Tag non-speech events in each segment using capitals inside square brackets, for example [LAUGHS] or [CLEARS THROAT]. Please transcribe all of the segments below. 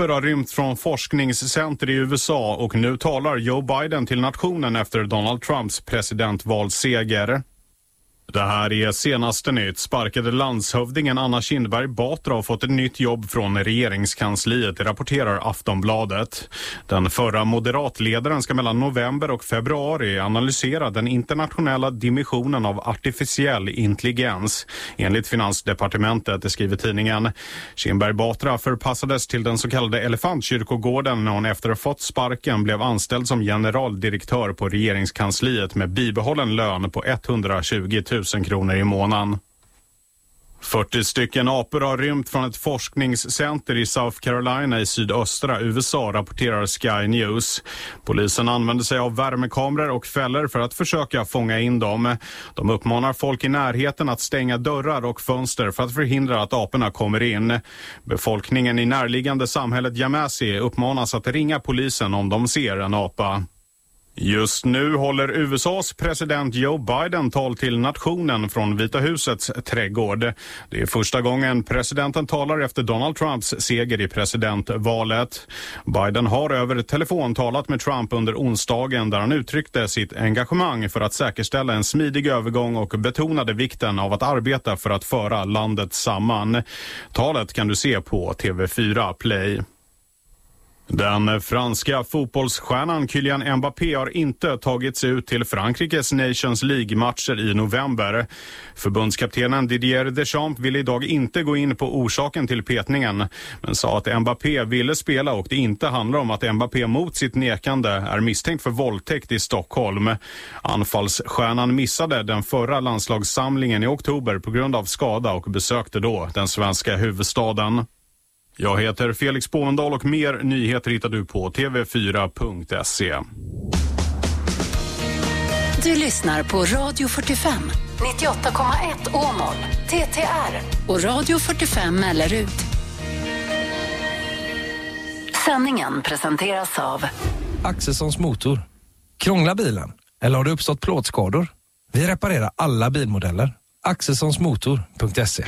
papper har rymt från forskningscenter i USA och nu talar Joe Biden till nationen efter Donald Trumps presidentvalseger. Det här är senaste nytt. Sparkade landshövdingen Anna Kindberg Batra har fått ett nytt jobb från regeringskansliet, rapporterar Aftonbladet. Den förra moderatledaren ska mellan november och februari analysera den internationella dimensionen av artificiell intelligens. Enligt Finansdepartementet, skriver tidningen. Kindberg Batra förpassades till den så kallade Elefantkyrkogården när hon efter att ha fått sparken blev anställd som generaldirektör på regeringskansliet med bibehållen lön på 120 000 000 kronor i månaden. 40 stycken apor har rymt från ett forskningscenter i South Carolina i sydöstra USA, rapporterar Sky News. Polisen använder sig av värmekameror och fällor för att försöka fånga in dem. De uppmanar folk i närheten att stänga dörrar och fönster för att förhindra att aporna kommer in. Befolkningen i närliggande samhället Yamasi uppmanas att ringa polisen om de ser en apa. Just nu håller USAs president Joe Biden tal till nationen från Vita husets trädgård. Det är första gången presidenten talar efter Donald Trumps seger i presidentvalet. Biden har över telefon talat med Trump under onsdagen där han uttryckte sitt engagemang för att säkerställa en smidig övergång och betonade vikten av att arbeta för att föra landet samman. Talet kan du se på TV4 Play. Den franska fotbollsstjärnan Kylian Mbappé har inte tagits ut till Frankrikes Nations League-matcher i november. Förbundskaptenen Didier Deschamps ville idag inte gå in på orsaken till petningen men sa att Mbappé ville spela och det inte handlar om att Mbappé mot sitt nekande är misstänkt för våldtäkt i Stockholm. Anfallsstjärnan missade den förra landslagssamlingen i oktober på grund av skada och besökte då den svenska huvudstaden. Jag heter Felix Bovendal och mer nyheter hittar du på tv4.se. Du lyssnar på Radio 45, 98,1 Åmål, TTR och Radio 45 Mellerud. Sändningen presenteras av Axelssons motor. Krånglar bilen? Eller har det uppstått plåtskador? Vi reparerar alla bilmodeller. Axelssonsmotor.se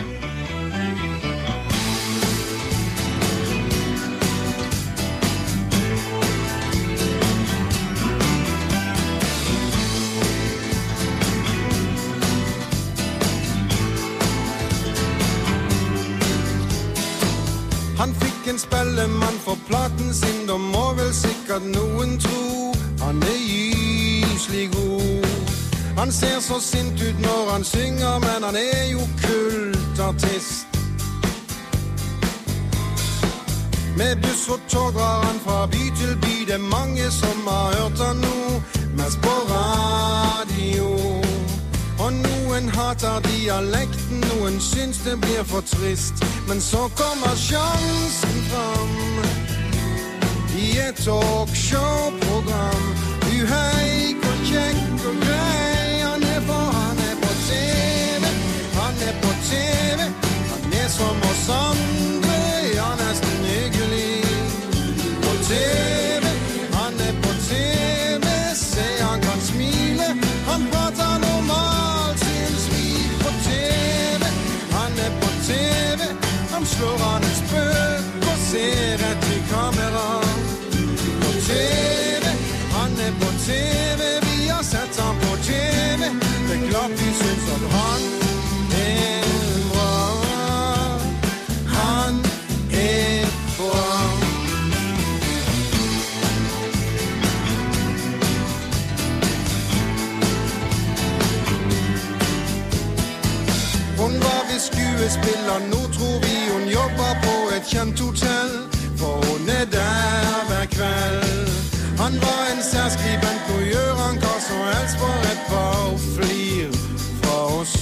Han en spellemann for platen sin, da må vel sikkert noen tro han er gyselig god. Han ser så sint ut når han synger, men han er jo kultartist. Med buss og tog drar han fra by til by, det er mange som har hørt han nå, mest på radio. Og noen hater dialekten, noen syns det blir for trist. Men så kommer sjansen fram i et talkshow-program. Du hei, hvor kjekk og grei han er, for han er på TV. Han er på TV, han er som oss skuespiller, nu tror vi hun jobber på et känt hotell. For hun er der hver kveld. Han var en særskribent, på gjør han og som for et par flir fra oss.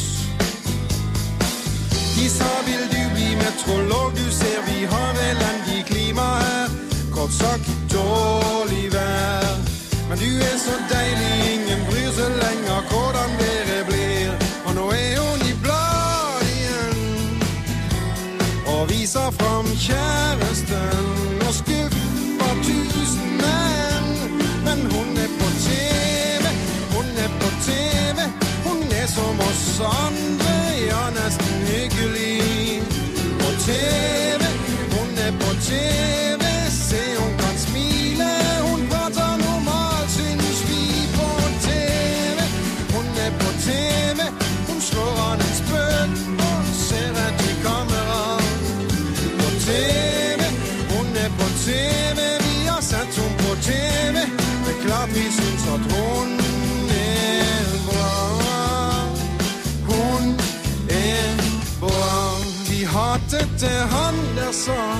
De sa vil du bli meteorolog, du ser vi har elendig klima her. Kort sagt dårlig vær. Men du er så deilig, ingen bryr seg lenger hvordan det er. Og fram kjæresten og skuffer tusen menn. Men hun er på TV, hun er på TV, hun er som oss andre, ja, nesten hyggelig. På TV, De är han där sa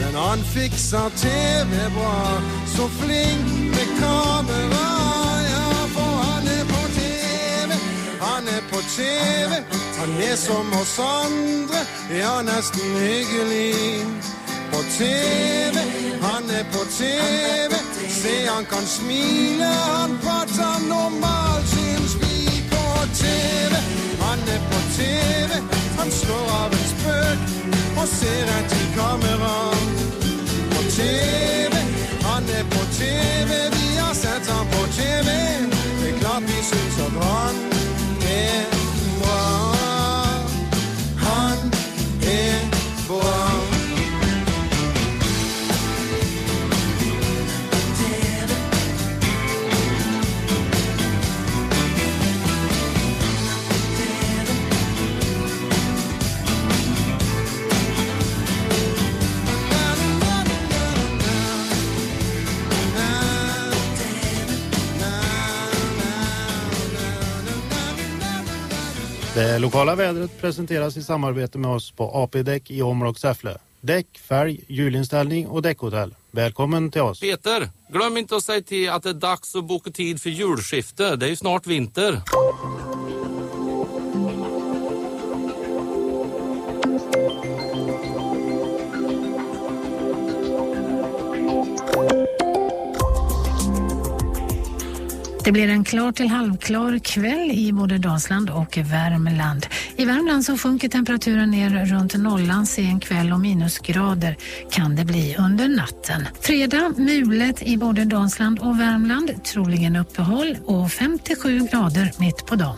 men han fixar TV bra Så flink med kamera. Ja, för han är på TV Han är på TV Han är som oss andra Ja, nästan hygglig. På TV Han är på TV Se, han kan smila Han pratar normalt han är på TV Han slår av en spök och ser rätt i kameran På TV, han är på TV Vi har sett han på TV Det är klart vi syns att han är Det lokala vädret presenteras i samarbete med oss på AP Däck i Åmål och Säffle. Däck, färg, hjulinställning och däckhotell. Välkommen till oss. Peter, glöm inte att säga till att det är dags att boka tid för julskifte. Det är ju snart vinter. Det blir en klar till halvklar kväll i både Dalsland och Värmland. I Värmland så sjunker temperaturen ner runt nollan sen kväll och minusgrader kan det bli under natten. Fredag mulet i både Dalsland och Värmland, troligen uppehåll och 57 grader mitt på dagen.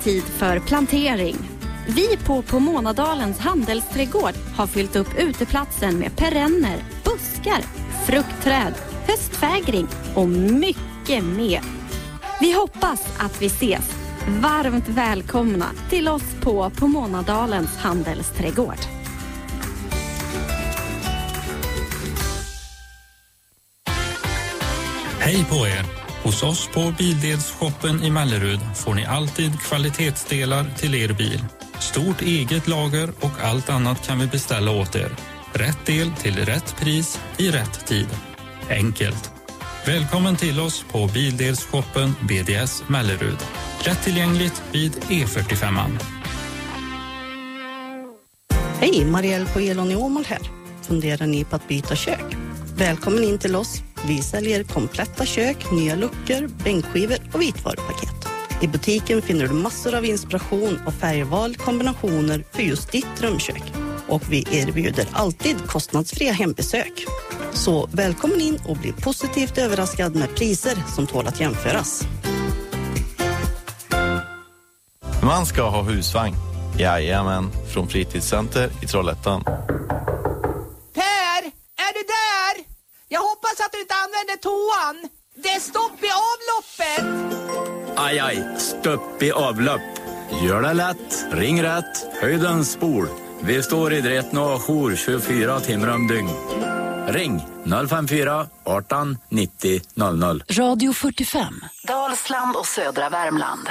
Tid för plantering. Vi på Pomonadalens handelsträdgård har fyllt upp uteplatsen med perenner, buskar, fruktträd, höstfägring och mycket mer. Vi hoppas att vi ses. Varmt välkomna till oss på Pomonadalens handelsträdgård. Hej på er! Hos oss på Bildelsshoppen i Mellerud får ni alltid kvalitetsdelar till er bil. Stort eget lager och allt annat kan vi beställa åt er. Rätt del till rätt pris i rätt tid. Enkelt. Välkommen till oss på Bildelsshoppen BDS Mellerud. Rätt tillgängligt vid E45. Hej, Marielle på Elon i Åmål här. Funderar ni på att byta kök? Välkommen in till oss. Vi säljer kompletta kök, nya luckor, bänkskivor och vitvarupaket. I butiken finner du massor av inspiration och färgval kombinationer för just ditt drömkök. Och vi erbjuder alltid kostnadsfria hembesök. Så välkommen in och bli positivt överraskad med priser som tål att jämföras. Man ska ha husvagn. Jajamän, från Fritidscenter i Trollhättan. Per, är du där? Jag hoppas att du inte använder toan. Det är stopp i avloppet. Aj, aj, stopp i avlopp. Gör det lätt. Ring rätt. Höjdens spol. Vi står i drätten och jour 24 timmar om dygn. Ring 054 18 90 00. Radio 45, Dalsland och södra Värmland.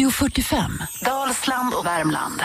Radio 45. Dalsland och Värmland.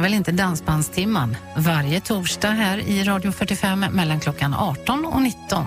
missar väl inte Dansbandstimman varje torsdag här i Radio 45 mellan klockan 18 och 19.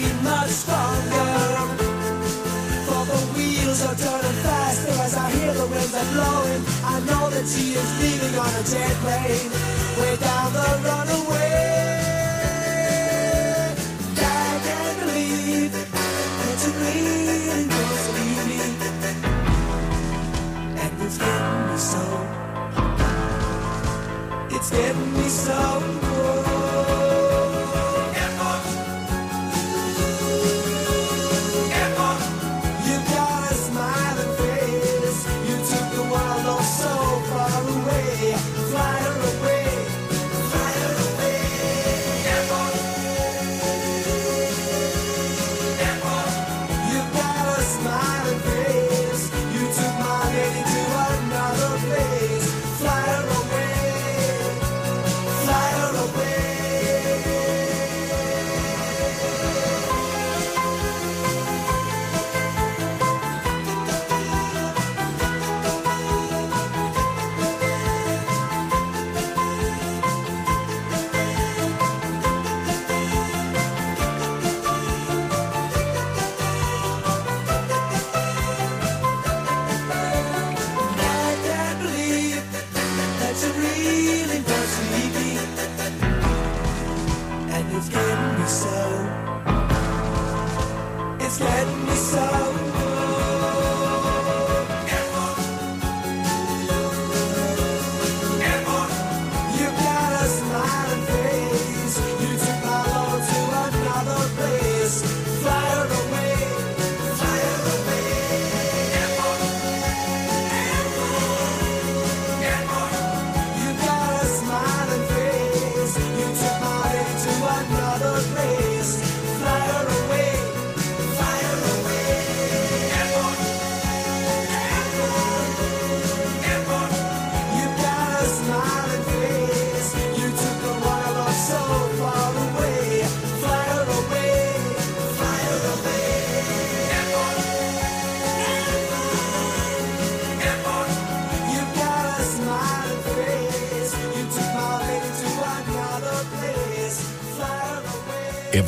Be much stronger. For the wheels are turning faster as I hear the winds are blowing. I know that she is leaving on a jet plane, way down the runaway. I can't believe that you're leaving close to and it's getting me so. It's getting me so.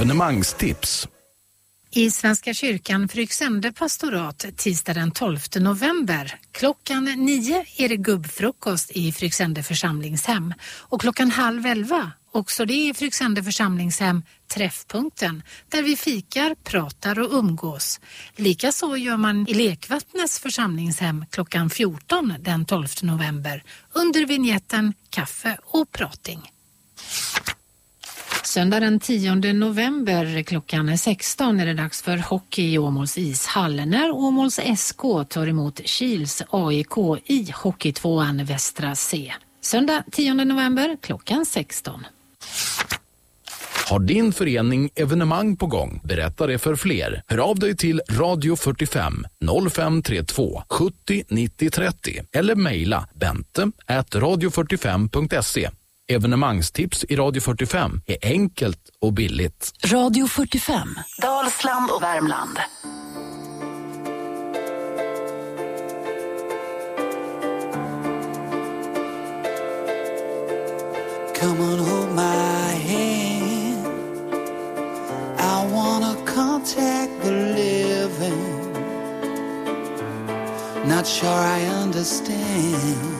Evenemangstips. I Svenska kyrkan Fryksände pastorat tisdag den 12 november. Klockan nio är det gubbfrukost i Fryksände församlingshem och klockan halv elva också det i Fryksände församlingshem Träffpunkten där vi fikar, pratar och umgås. Likaså gör man i Lekvattnets församlingshem klockan 14 den 12 november under vignetten Kaffe och prating. Söndag den 10 november klockan 16 är det dags för hockey i Åmåls ishall när Åmåls SK tar emot Kils AIK i Hockeytvåan Västra C. Söndag 10 november klockan 16. Har din förening evenemang på gång? Berätta det för fler. Hör av dig till Radio 45 0532 70 90 30 eller mejla bente radio45.se Evenemangstips i Radio 45 är enkelt och billigt. Radio 45, Dalsland och Värmland. Come on, hold my hand. I wanna contact the living. Not sure I understand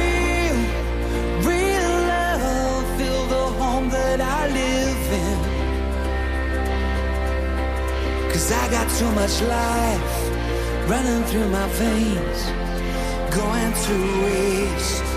Cause I got too much life running through my veins, going to waste.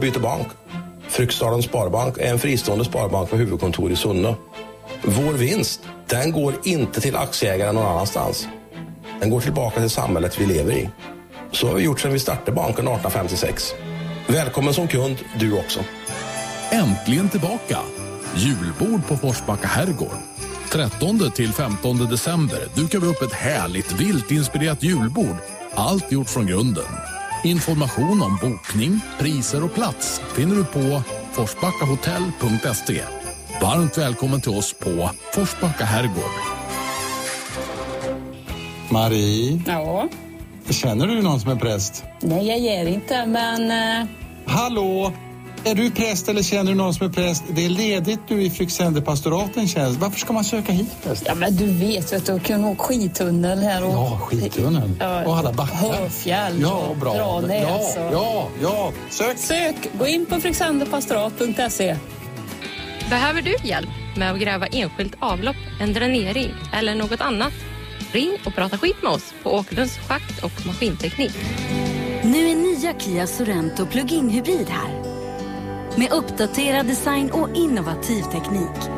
Att byta bank? Fryksdalens Sparbank är en fristående sparbank med huvudkontor i Sunne. Vår vinst, den går inte till aktieägare någon annanstans. Den går tillbaka till samhället vi lever i. Så har vi gjort sedan vi startade banken 1856. Välkommen som kund, du också. Äntligen tillbaka! Julbord på Forsbacka herrgård. 13 till 15 december dukar vi upp ett härligt vilt inspirerat julbord. Allt gjort från grunden. Information om bokning, priser och plats finner du på forsbackahotell.se. Varmt välkommen till oss på Forsbacka herrgård. Marie, Ja, känner du någon som är präst? nej jag ger inte, men... eh, Hallå! Är du präst eller känner du någon som är präst? Det är ledigt nu i Fryksände tjänst. Varför ska man söka hit präst? Ja, men du vet, vet du, kunde åka skidtunnel här och... Ja, skidtunneln. Ja, Och alla backar. Hörfjäll. Ja, bra. Branäs Ja, och- ja, ja. Sök! Sök! Gå in på fryksändepastorat.se. Behöver du hjälp med att gräva enskilt avlopp, en dränering eller något annat? Ring och prata skit med oss på Åkerlunds schakt och maskinteknik. Nu är nya Kia Sorento plug-in hybrid här. Med uppdaterad design och innovativ teknik.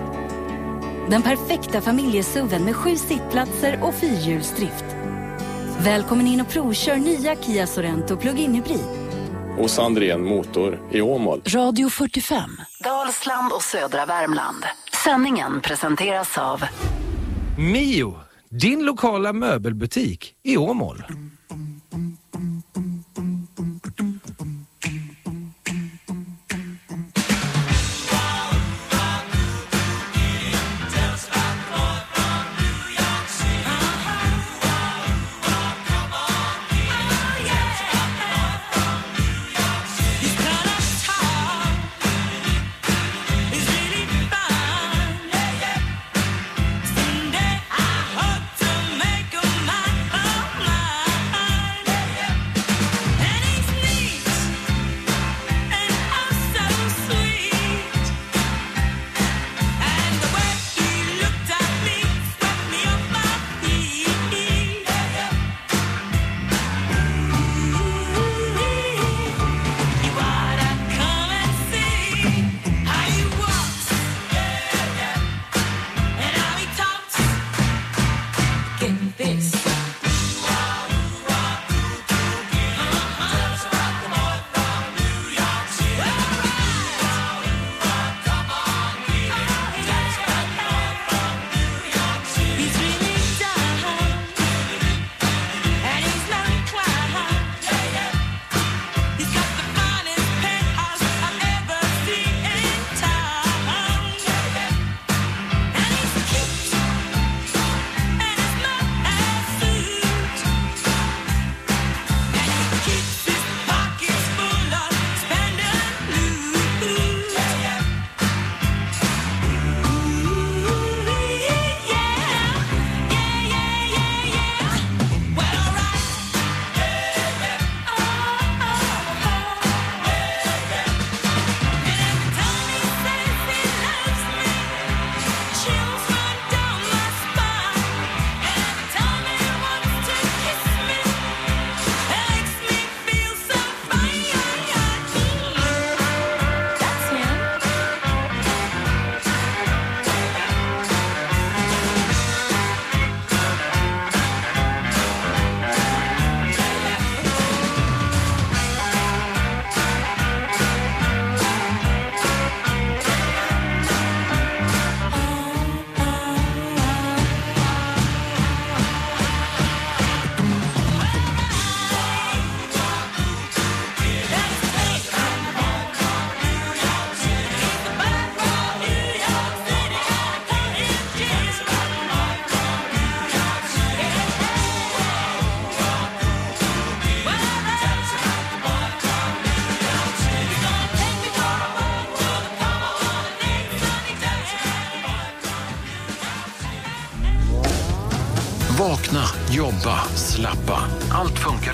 Den perfekta familjesuven med sju sittplatser och fyrhjulsdrift. Välkommen in och provkör nya Kia Sorento plug-in hybrid. Hos Andrén Motor i Åmål. Radio 45, Dalsland och södra Värmland. Sändningen presenteras av Mio, din lokala möbelbutik i Åmål. He's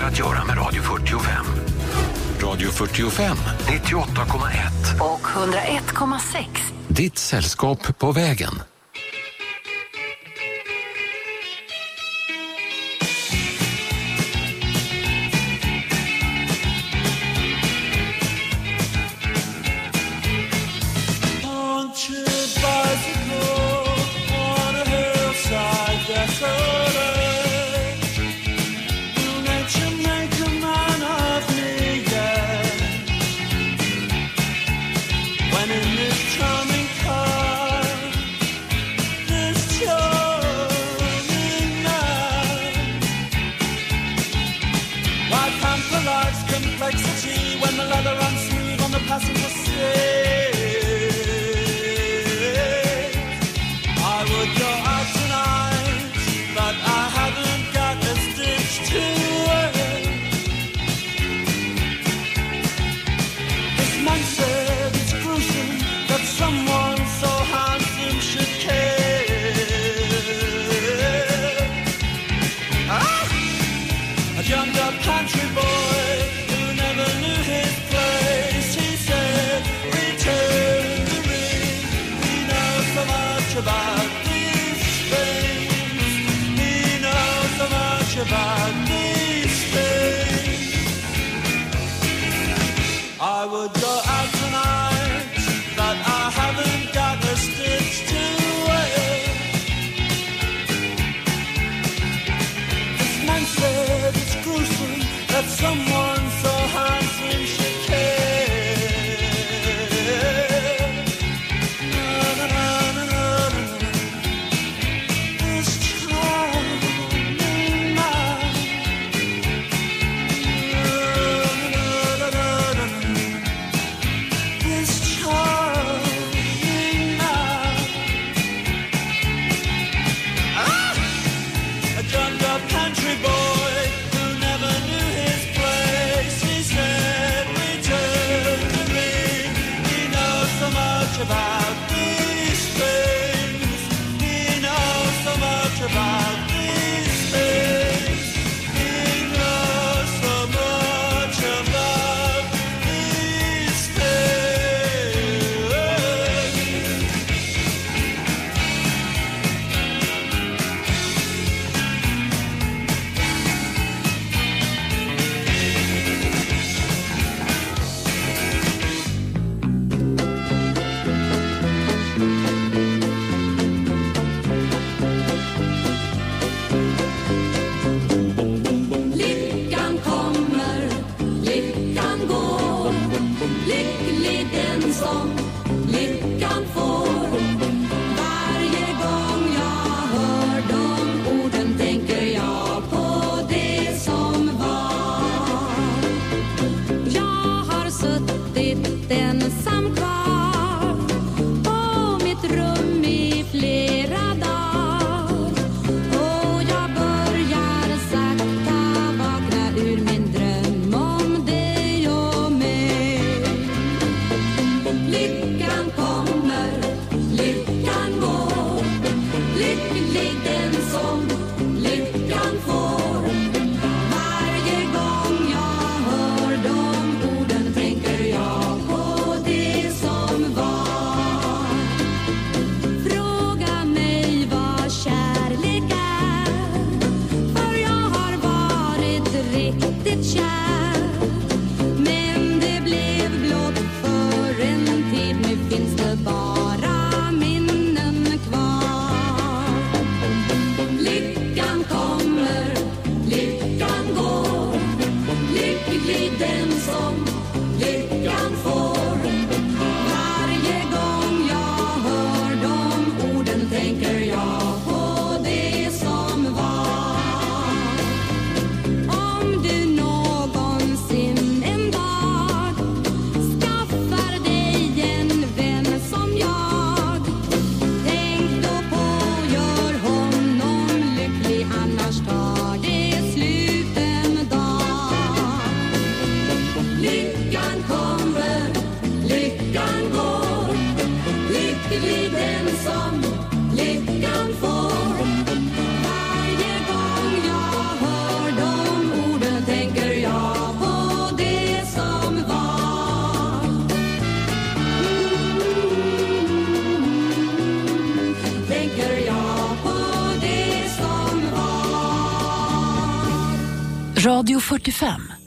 att göra med Radio 45. Radio 45, 98,1 och 101,6. Ditt sällskap på vägen. Radio 45.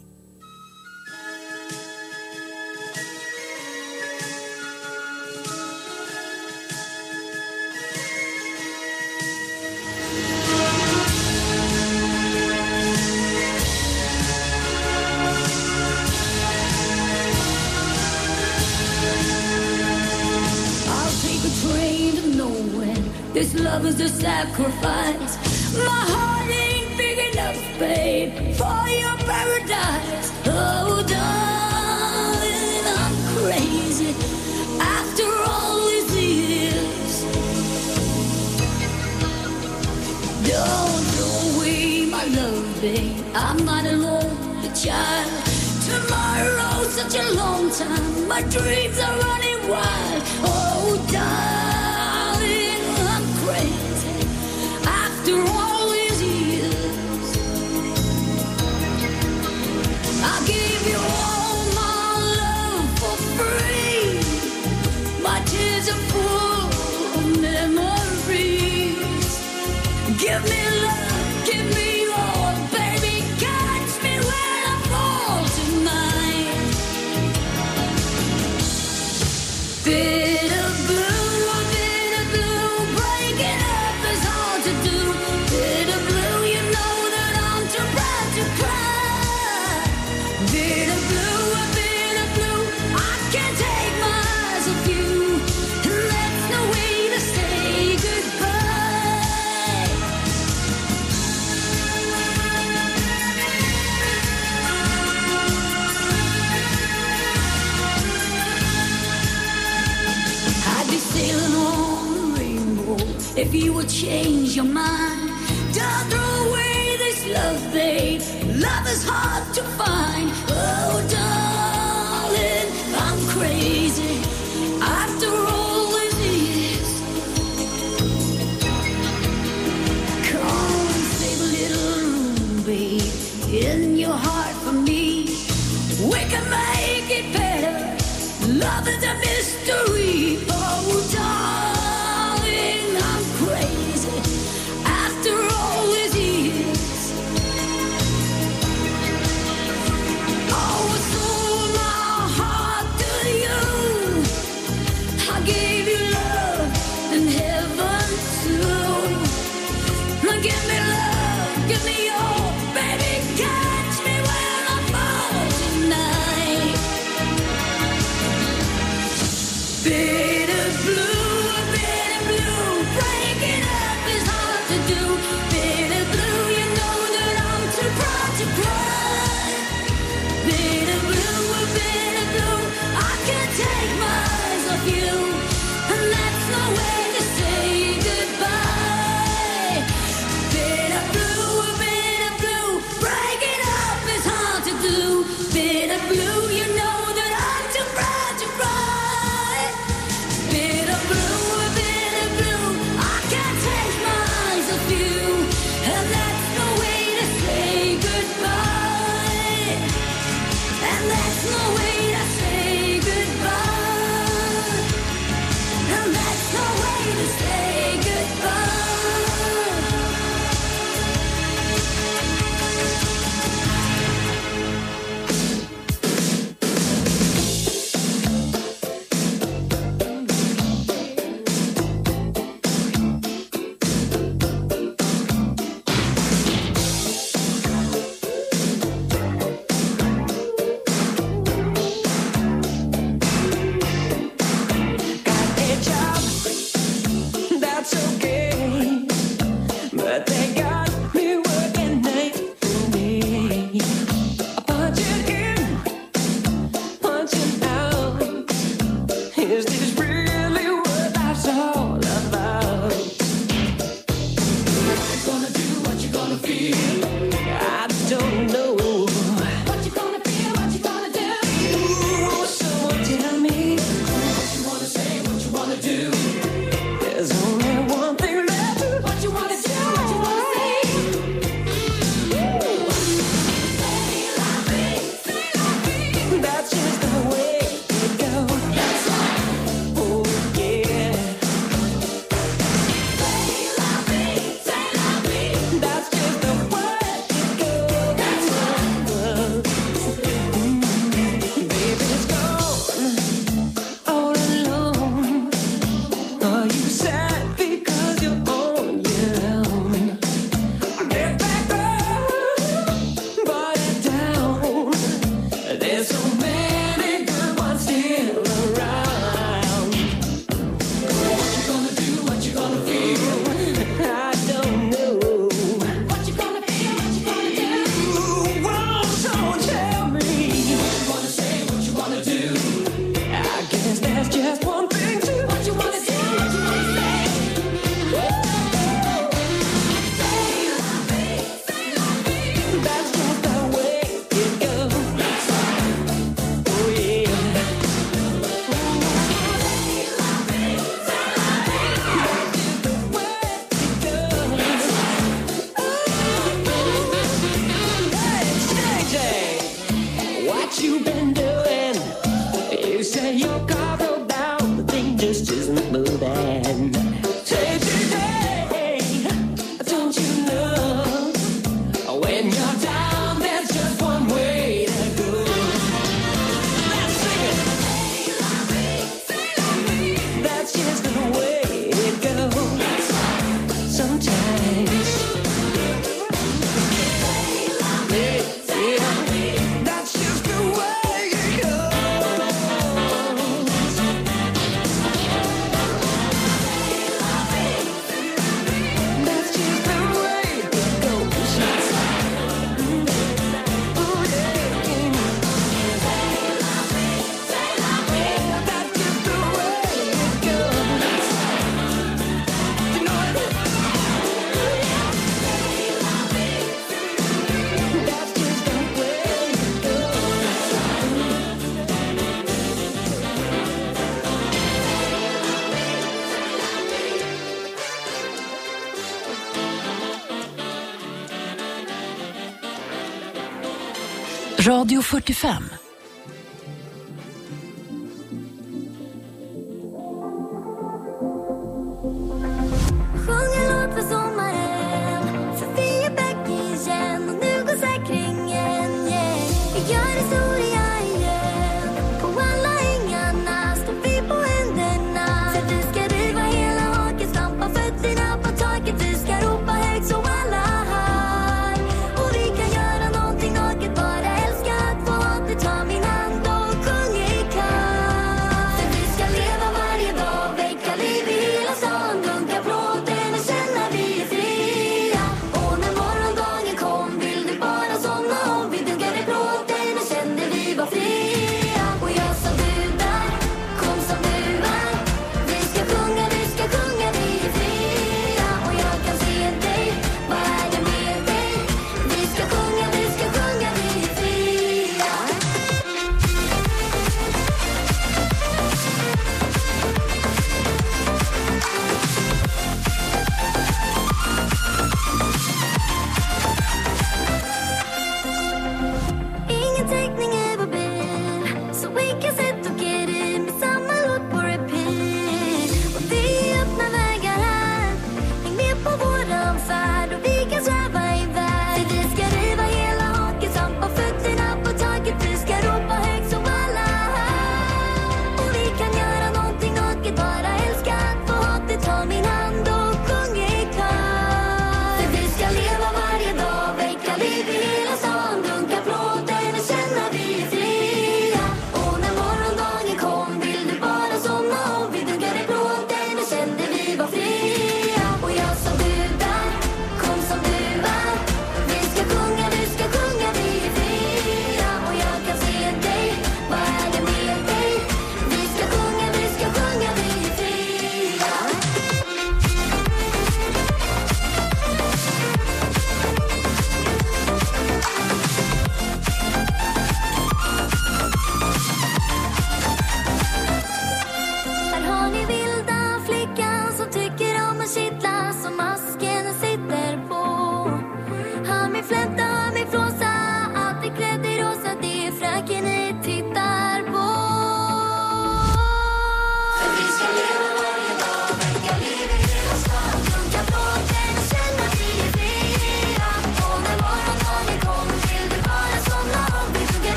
Radio 45.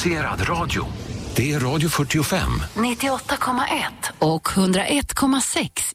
producerad radio. Det är Radio 45. 98,1 och 101,6.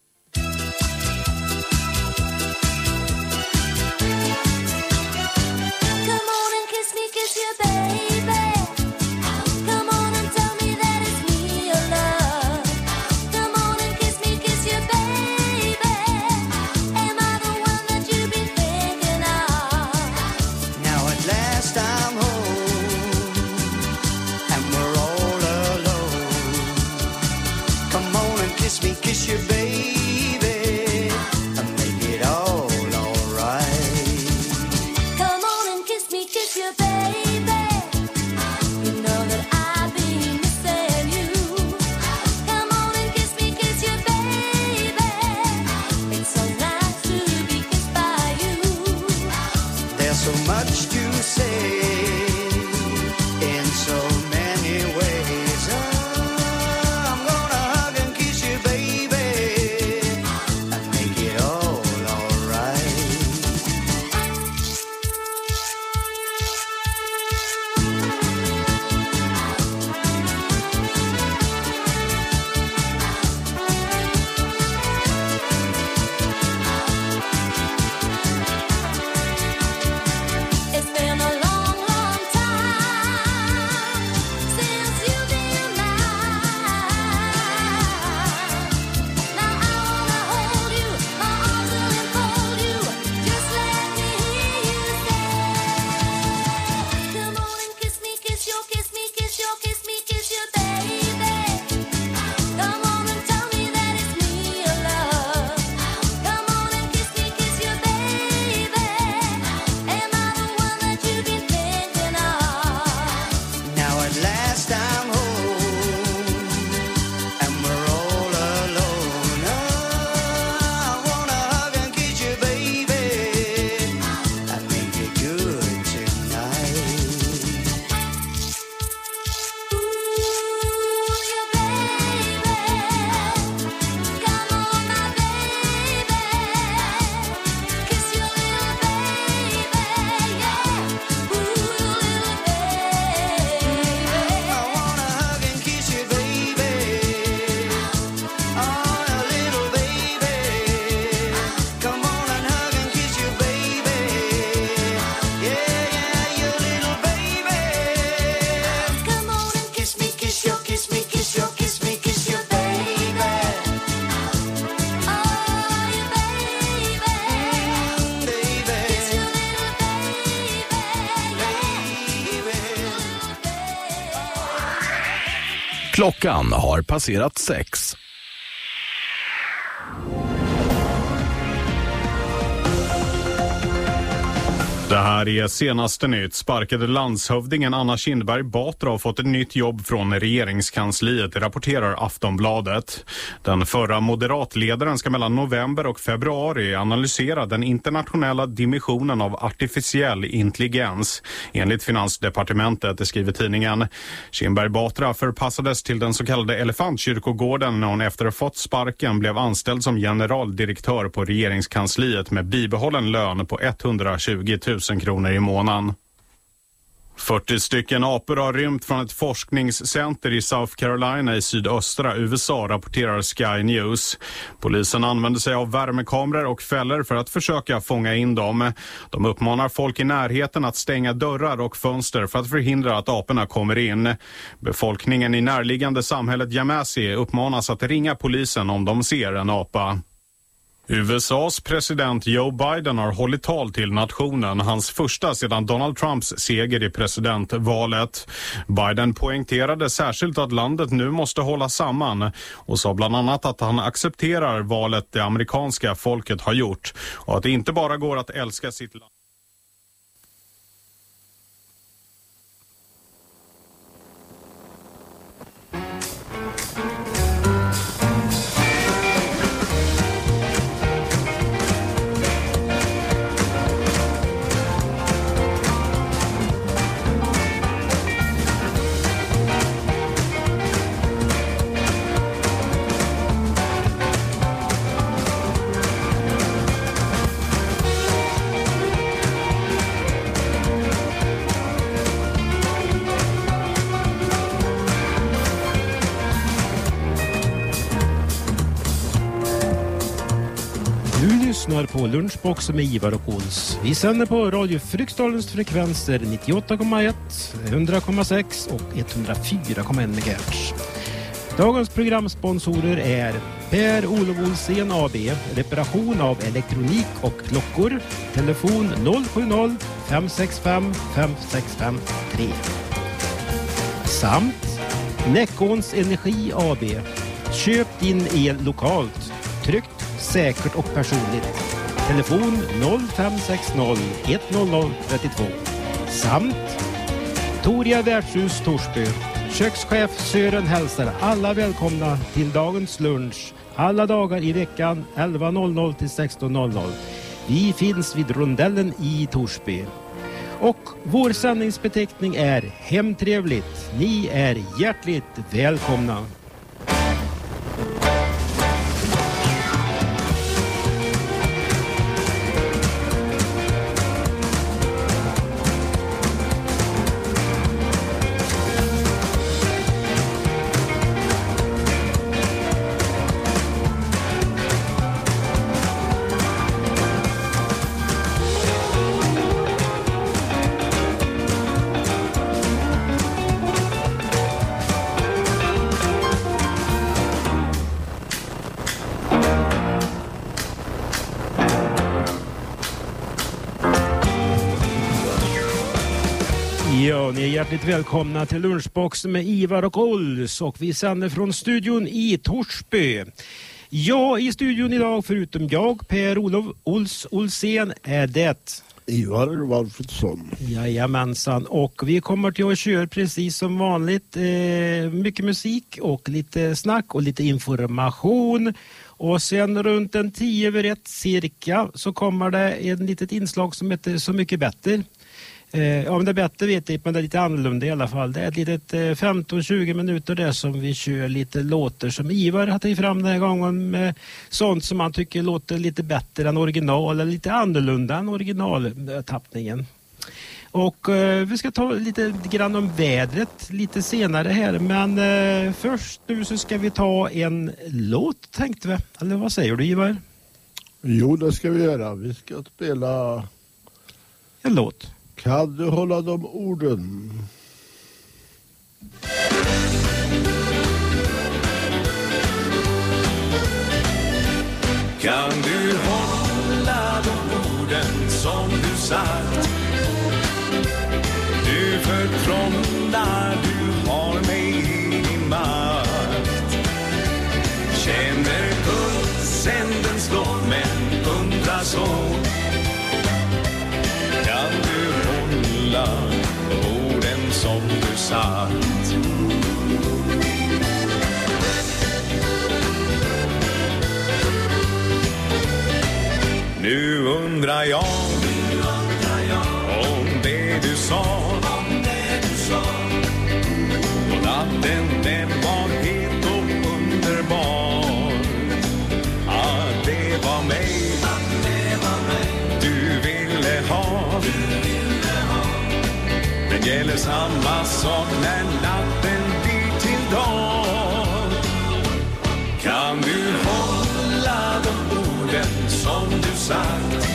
Klockan har passerat sex. Här är senaste nytt. Sparkade landshövdingen Anna Kindberg Batra har fått ett nytt jobb från regeringskansliet, rapporterar Aftonbladet. Den förra moderatledaren ska mellan november och februari analysera den internationella dimensionen av artificiell intelligens, enligt Finansdepartementet, det skriver tidningen. Kindberg Batra förpassades till den så kallade elefantkyrkogården när hon efter att ha fått sparken blev anställd som generaldirektör på regeringskansliet med bibehållen lön på 120 000 kronor kronor i månaden. 40 stycken apor har rymt från ett forskningscenter i South Carolina i sydöstra USA, rapporterar Sky News. Polisen använder sig av värmekameror och fällor för att försöka fånga in dem. De uppmanar folk i närheten att stänga dörrar och fönster för att förhindra att aporna kommer in. Befolkningen i närliggande samhället Jamasi uppmanas att ringa polisen om de ser en apa. USAs president Joe Biden har hållit tal till nationen, hans första sedan Donald Trumps seger i presidentvalet. Biden poängterade särskilt att landet nu måste hålla samman och sa bland annat att han accepterar valet det amerikanska folket har gjort och att det inte bara går att älska sitt land. Lyssnar på Lunchbox med Ivar och Ols. Vi sänder på Radio Fryksdalens frekvenser 98,1, 100,6 och 104,1 MHz. Dagens programsponsorer är Per Olof Olsén AB, reparation av elektronik och klockor. Telefon 070 565 565 3. Samt Näckåns Energi AB. Köp din el lokalt. Tryggt, säkert och personligt. Telefon 0560 100 32. Samt Toria Värdshus Torsby. Kökschef Sören hälsar alla välkomna till dagens lunch alla dagar i veckan 11.00 till 16.00. Vi finns vid Rondellen i Torsby. Och vår sändningsbeteckning är Hemtrevligt. Ni är hjärtligt välkomna. Hjärtligt välkomna till Lunchbox med Ivar och Ols och vi sänder från studion i Torsby. Ja, i studion idag förutom jag, Per-Olof Ols Olsén, är det Ivar Walfridsson. Jajamensan, och vi kommer till att köra precis som vanligt. Eh, mycket musik och lite snack och lite information. Och sen runt en tio över ett cirka så kommer det ett litet inslag som heter Så mycket bättre. Eh, om det är bättre vet jag men det är lite annorlunda i alla fall. Det är ett litet eh, 15-20 minuter där som vi kör lite låtar som Ivar har tagit fram den här gången med sånt som han tycker låter lite bättre än original eller lite annorlunda än originaltappningen. Och eh, vi ska ta lite grann om vädret lite senare här men eh, först nu så ska vi ta en låt tänkte vi. Eller vad säger du Ivar? Jo, det ska vi göra. Vi ska spela... En låt. Kan du hålla de orden? Kan du hålla de orden som du sagt? Du förtrollar, du har mig i din makt. Känner pulsen den slår men undrar så. Sant? Nu undrar jag om det du sa på natten gäller samma sak när natten blir till dag. Kan du hålla de orden som du sagt?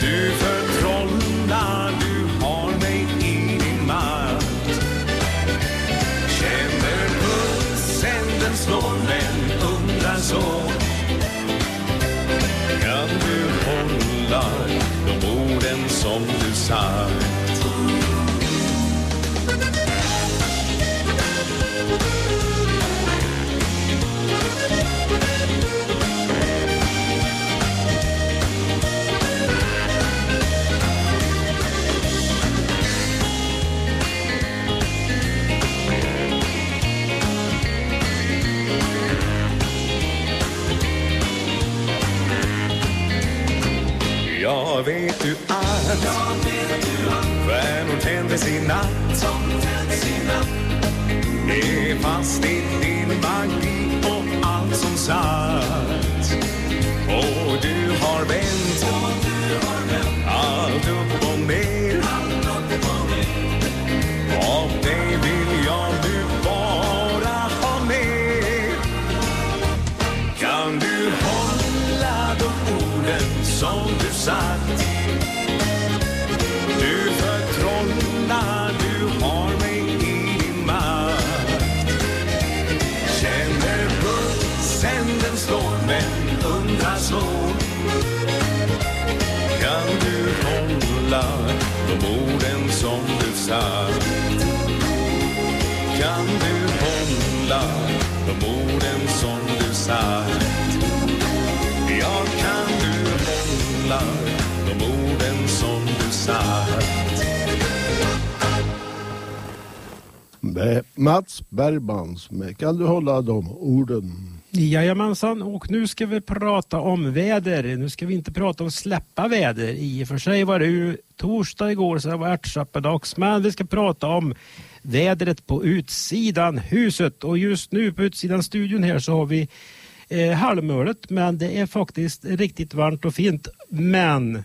Du förtrollar, du har mig i din makt. Känner pulsen, den slår men undrar så. Kan du hålla de orden som du sagt? Jag vet du att stjärnor tändes i natt är fast i din magi och allt som satt. Och du har vänt allt upp och ner. Av dig vill jag nu bara ha mer. Kan du hålla de orden som du sagt? De orden som du sagt? Ja, kan du hålla de orden som du sagt? Med Mats Bergmans med Kan du hålla de orden? Jajamensan, och nu ska vi prata om väder. Nu ska vi inte prata om släppa väder. I och för sig var det ju torsdag igår så det var ärtsoppedags. Men vi ska prata om vädret på utsidan huset. Och just nu på utsidan studion här så har vi eh, halvmölet. Men det är faktiskt riktigt varmt och fint. Men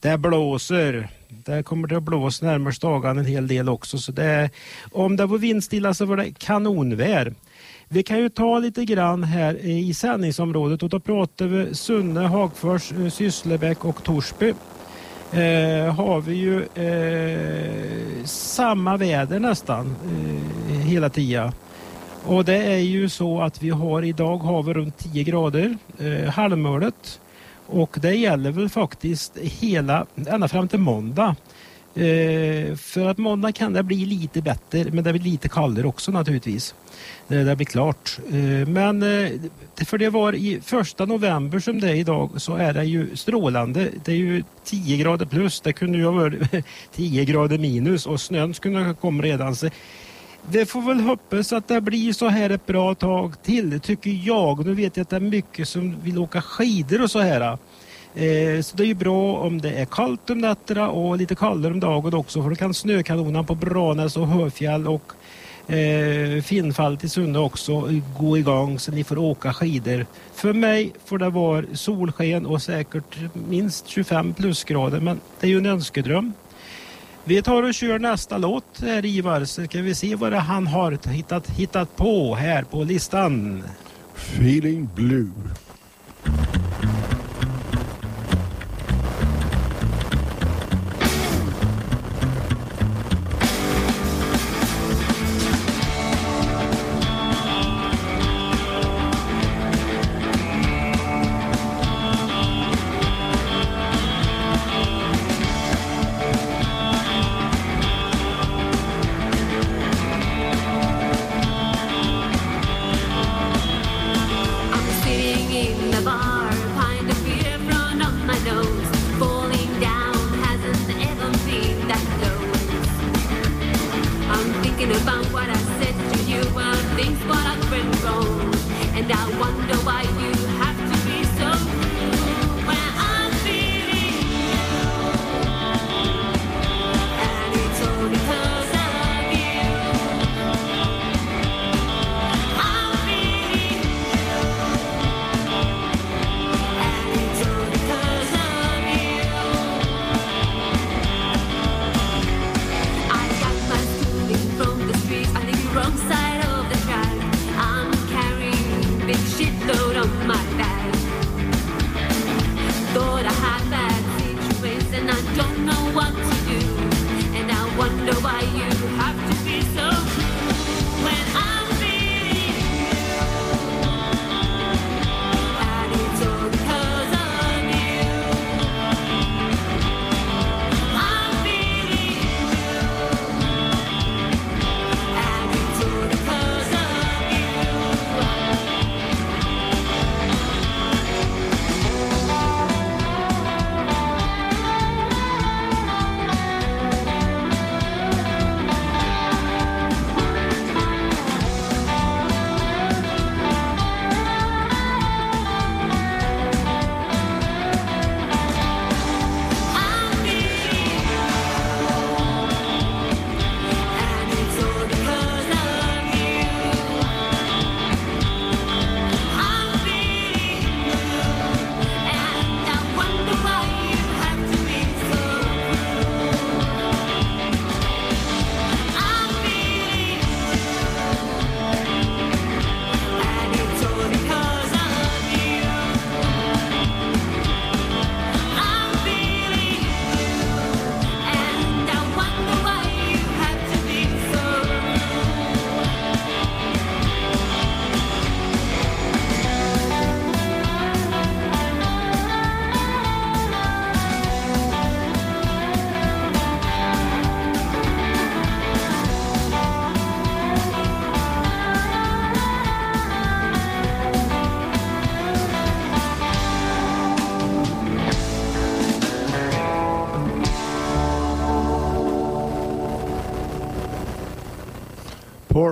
det blåser. Det kommer det att blåsa närmaste dagarna en hel del också. Så det är, om det var vindstilla så var det kanonvär. Vi kan ju ta lite grann här i sändningsområdet och då pratar vi Sunne, Hagfors, eh, Sysslebäck och Torsby. Eh, har vi ju eh, samma väder nästan eh, hela tiden. Och det är ju så att vi har idag har vi runt 10 grader, eh, halvmölet. Och det gäller väl faktiskt hela, ända fram till måndag. Eh, för att måndag kan det bli lite bättre, men det blir lite kallare också naturligtvis. När det blir klart. Eh, men eh, för det var i första november som det är idag så är det ju strålande. Det är ju 10 grader plus. Det kunde ju ha varit [LAUGHS] 10 grader minus och snön skulle ha kommit redan. Så det får väl hoppas att det blir så här ett bra tag till, tycker jag. Nu vet jag att det är mycket som vill åka skidor och så här. Eh, så det är ju bra om det är kallt om nätterna och lite kallare om dagen också för då kan snökanonen på Branäs och Höfjäll och eh, Finnfallet i Sunne också gå igång så ni får åka skidor. För mig får det vara solsken och säkert minst 25 plusgrader men det är ju en önskedröm. Vi tar och kör nästa låt här Ivar så ska vi se vad han har hittat, hittat på här på listan. Feeling blue.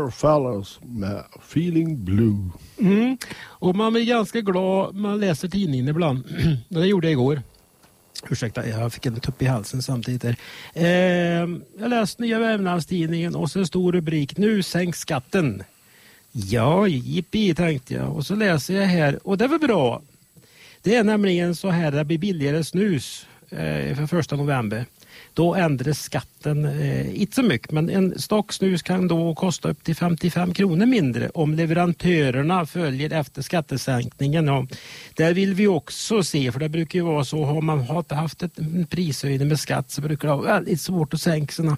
Four fellows med Feeling Blue. Mm. Och man är ganska glad man läser tidningen ibland. [CLEARS THROAT] det gjorde jag igår. Ursäkta, jag fick en tupp i halsen samtidigt. Där. Eh, jag läste Nya Värmlandstidningen och så en stor rubrik. Nu sänks skatten. Ja, jippi tänkte jag. Och så läser jag här och det var bra. Det är nämligen så här det blir billigare snus eh, för första november. Då ändras skatten, eh, inte så mycket, men en stock snus kan då kosta upp till 55 kronor mindre om leverantörerna följer efter skattesänkningen. Ja, där vill vi också se, för det brukar ju vara så, har man har haft ett- en prishöjning med skatt så brukar det vara väldigt svårt att sänka sina.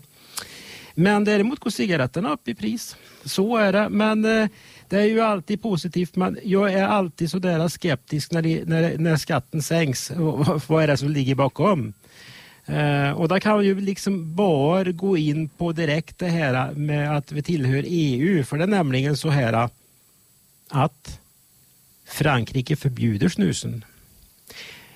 Men däremot går cigaretterna upp i pris. Så är det. Men eh, det är ju alltid positivt. Men jag är alltid sådär skeptisk när, det, när, när skatten sänks. [LAUGHS] Vad är det som ligger bakom? Eh, och där kan vi ju liksom bara gå in på direkt det här med att vi tillhör EU. För det är nämligen så här att Frankrike förbjuder snusen.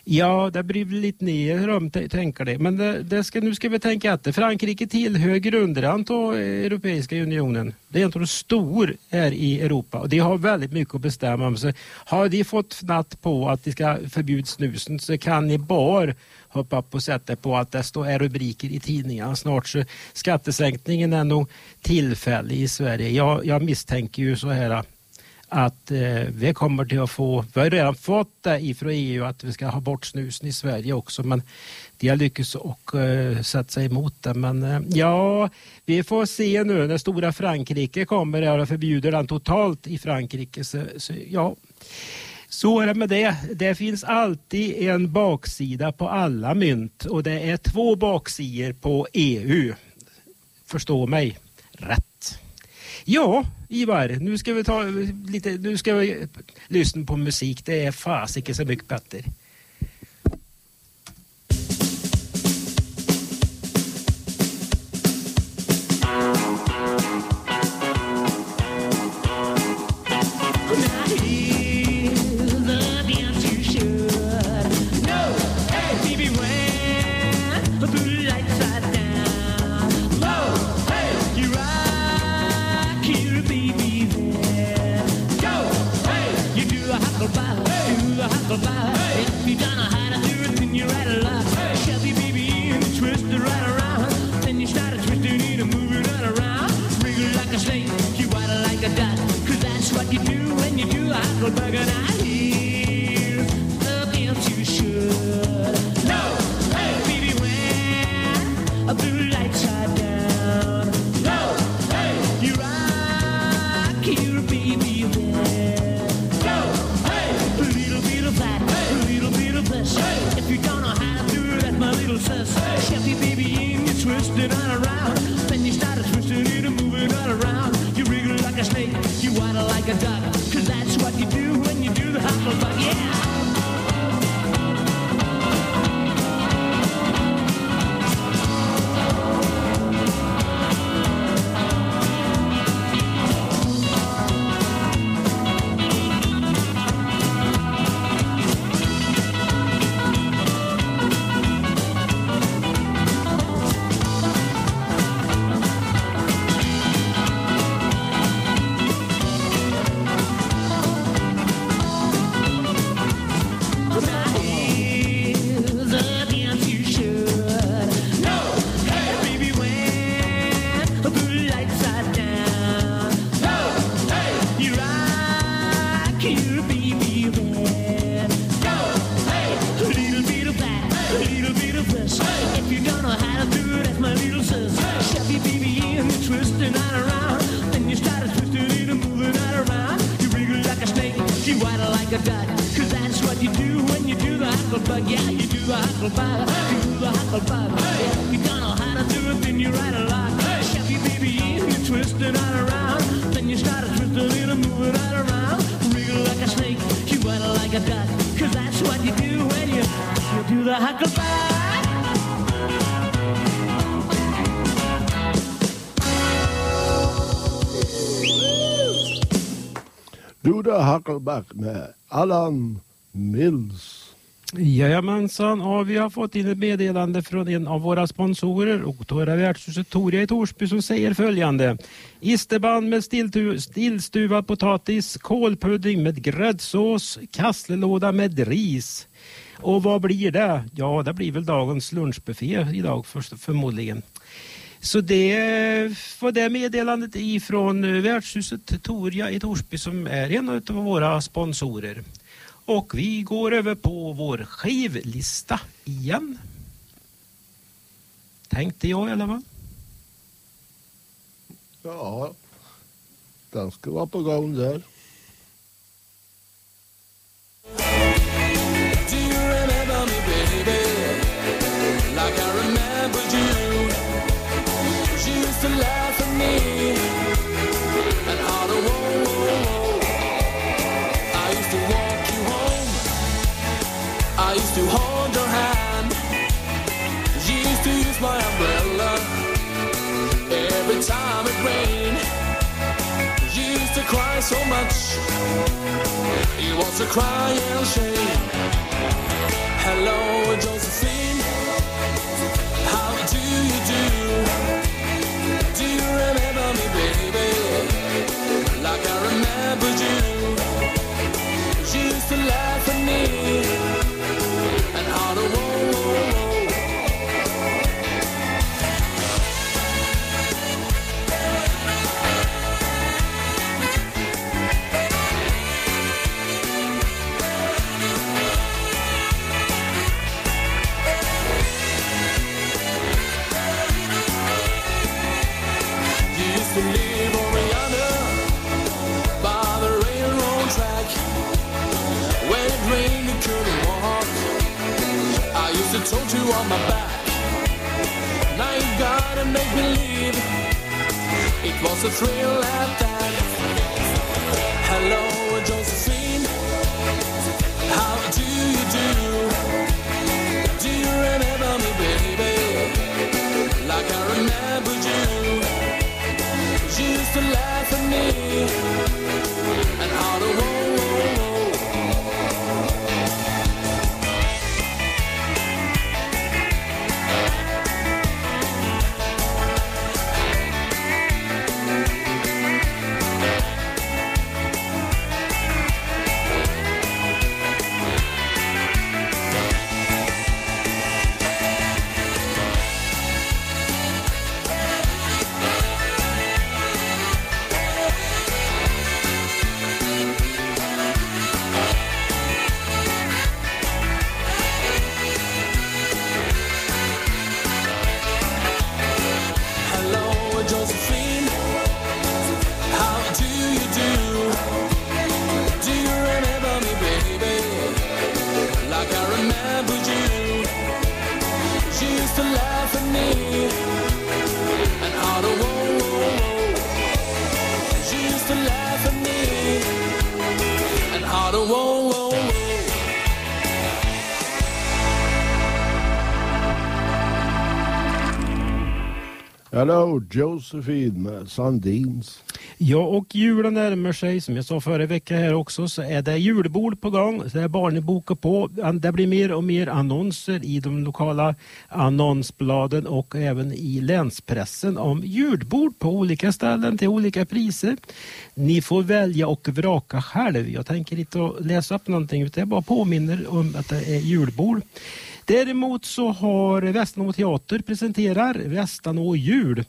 Ja, det blir lite ner om tänker det. Men det, det ska, nu ska vi tänka att Frankrike tillhör grunderna av Europeiska unionen. Det är en av de stora här i Europa och de har väldigt mycket att bestämma om. Så har de fått fnatt på att de ska förbjuda snusen så kan ni bara hoppa upp och sätta på att det står är rubriker i tidningarna snart. Så skattesänkningen är nog tillfällig i Sverige. Jag, jag misstänker ju så här att eh, vi kommer till att få, vi har redan fått det ifrån EU att vi ska ha bort snusen i Sverige också men de har lyckats och eh, sätta sig emot det. Men eh, ja, vi får se nu när stora Frankrike kommer och förbjuder den totalt i Frankrike. Så, så, ja, så är det med det. Det finns alltid en baksida på alla mynt och det är två baksidor på EU. Förstå mig rätt. Ja, Ivar, nu ska vi ta lite, nu ska vi lyssna på musik. Det är fasiken så mycket bättre. Waddle like a duck, Do the med Allan Mills. Jajamensan, och vi har fått in ett meddelande från en av våra sponsorer, och då är det värdshuset Toria i Torsby som säger följande. Isterband med stillstuvad potatis, kålpudding med gräddsås, kasslelåda med ris. Och vad blir det? Ja, det blir väl dagens lunchbuffé idag först, förmodligen. Så det var det meddelandet ifrån eh, värdshuset Toria i Torsby som är en av våra sponsorer. Och vi går över på vår skivlista igen. Tänkte jag i alla fall. Ja, den ska vara på gång där. To hold your hand. Used to use my umbrella every time it rained. Used to cry so much. It was a crying shame. Hello, Josephine. On my back. Now you gotta make believe it was a thrill at that. Hello, Josephine. How do you do? Do you remember me, baby? Like I remembered you. You used to laugh at me and how to whoa, Hello, Josephine med Sandins. Ja, och julen närmar sig. Som jag sa förra veckan här också så är det julbord på gång. Så är barnebokar på. Det blir mer och mer annonser i de lokala annonsbladen och även i länspressen om julbord på olika ställen till olika priser. Ni får välja och vraka själv. Jag tänker inte läsa upp någonting utan jag bara påminner om att det är julbord. Däremot så har Västanå teater presenterar Västanå jul.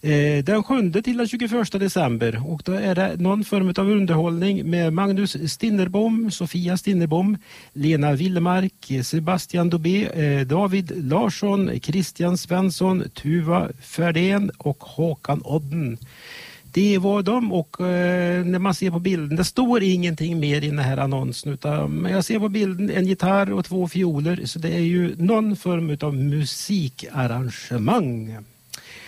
Eh, den 7 till den 21 december och då är det någon form av underhållning med Magnus Stinnerbom, Sofia Stinnerbom, Lena Willemark, Sebastian Dobé, eh, David Larsson, Christian Svensson, Tuva Färdén och Håkan Odden. Det var de och eh, när man ser på bilden, det står ingenting mer i den här annonsen utan jag ser på bilden en gitarr och två fioler så det är ju någon form av musikarrangemang.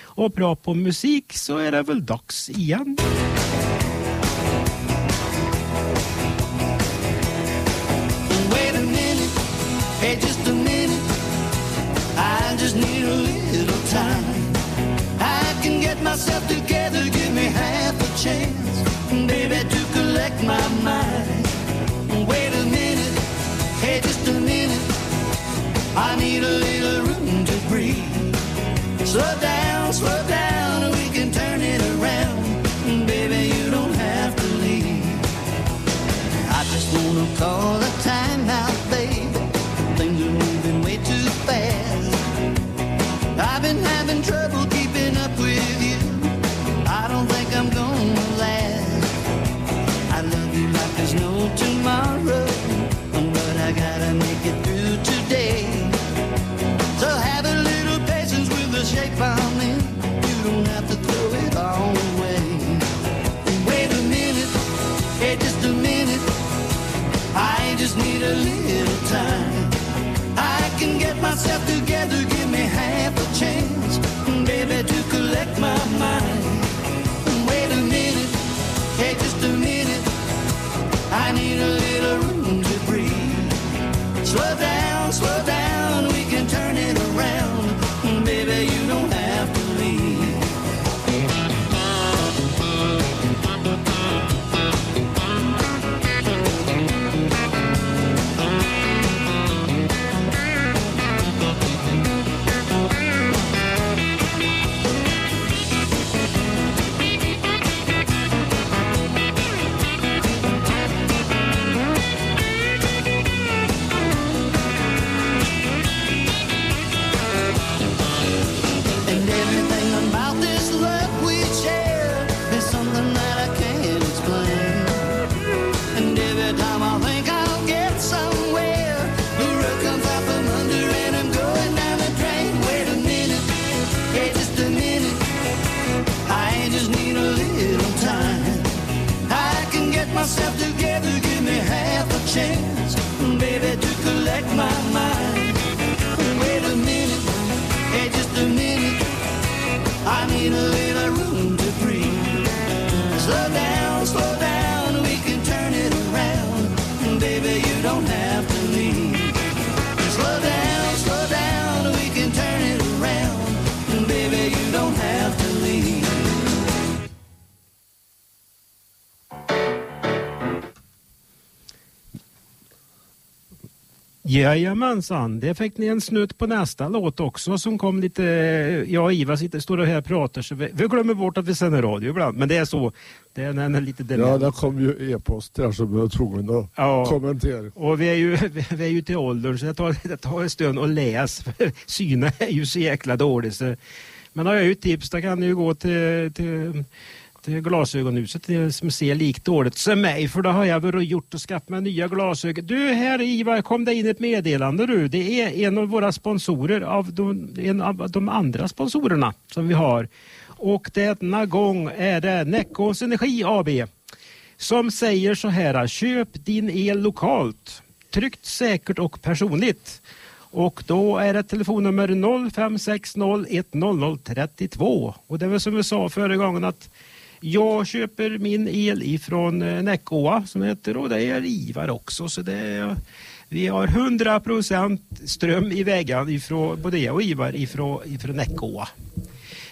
Och bra på musik så är det väl dags igen. Myself together, chance, baby, to collect my mind. Wait a minute, hey, just a minute. I need a little room to breathe. Slow down, slow down, we can turn it around. Baby, you don't have to leave. I just wanna call Slow down, slow down, Jajamensan, det fick ni en snutt på nästa låt också som kom lite, jag och Iva sitter, står här och pratar så vi, vi glömmer bort att vi sänder radio ibland, men det är så. Det är en, en lite Ja, det kom ju e-post där som jag var tvungen att Ja. kommentera. Och vi är ju, [LAUGHS] vi är ju till åldern så det tar, det tar en stund att läsa. [LAUGHS] Synen är ju så jäkla dålig. Så. Men har jag ju tips, då kan ni ju gå till, till Eh, glasögonhuset som ser likt dåligt som mig. För då har jag väl gjort och skaffat mig nya glasögon. Du här Ivar, kom det in ett meddelande du. Det är en av våra sponsorer av de, en av de andra sponsorerna som vi har. Och denna gång är det Näckås Energi AB som säger så här, köp din el lokalt. Tryggt, säkert och personligt. Och då är det telefonnummer 0560 100 32. Och det var som vi sa förra gången att jag köper min el ifrån eh, Näckåa som heter och det är Ivar också. Så det är, vi har 100% ström i väggen ifrån både jag och Ivar ifrån, ifrån Näckåa.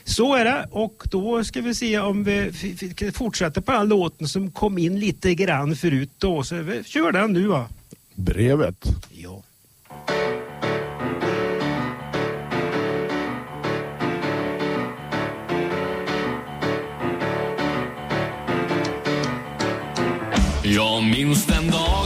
Så är det och då ska vi se om vi fortsätter på den låten som kom in lite grann förut då. Så vi kör den nu va. Brevet. Ja. Jag minns den dagen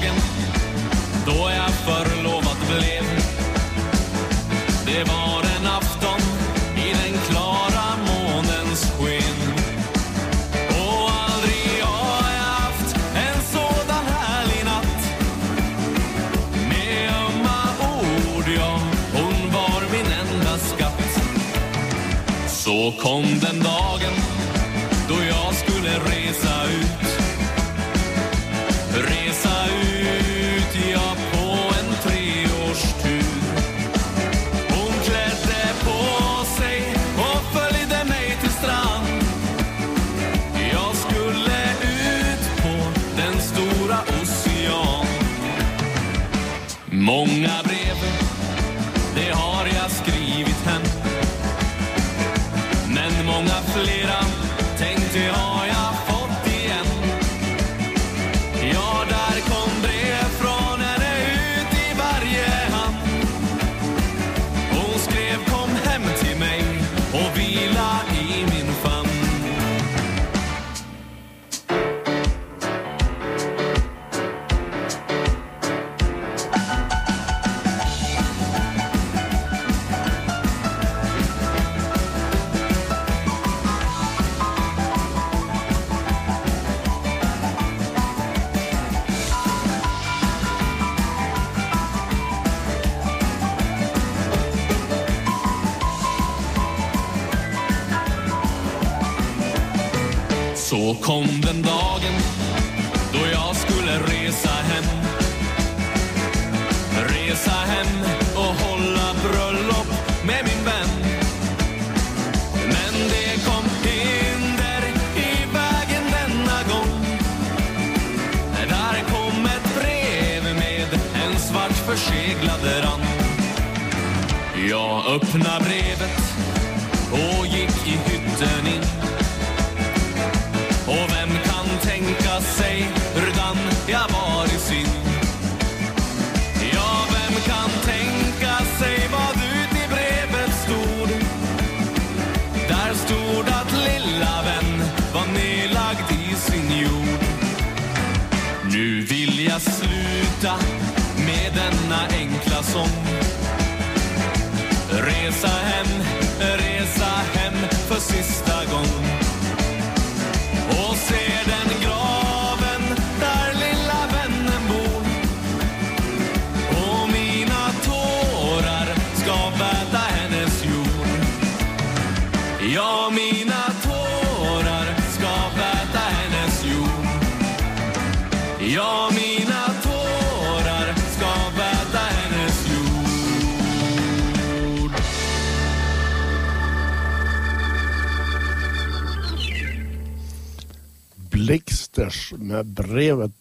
med.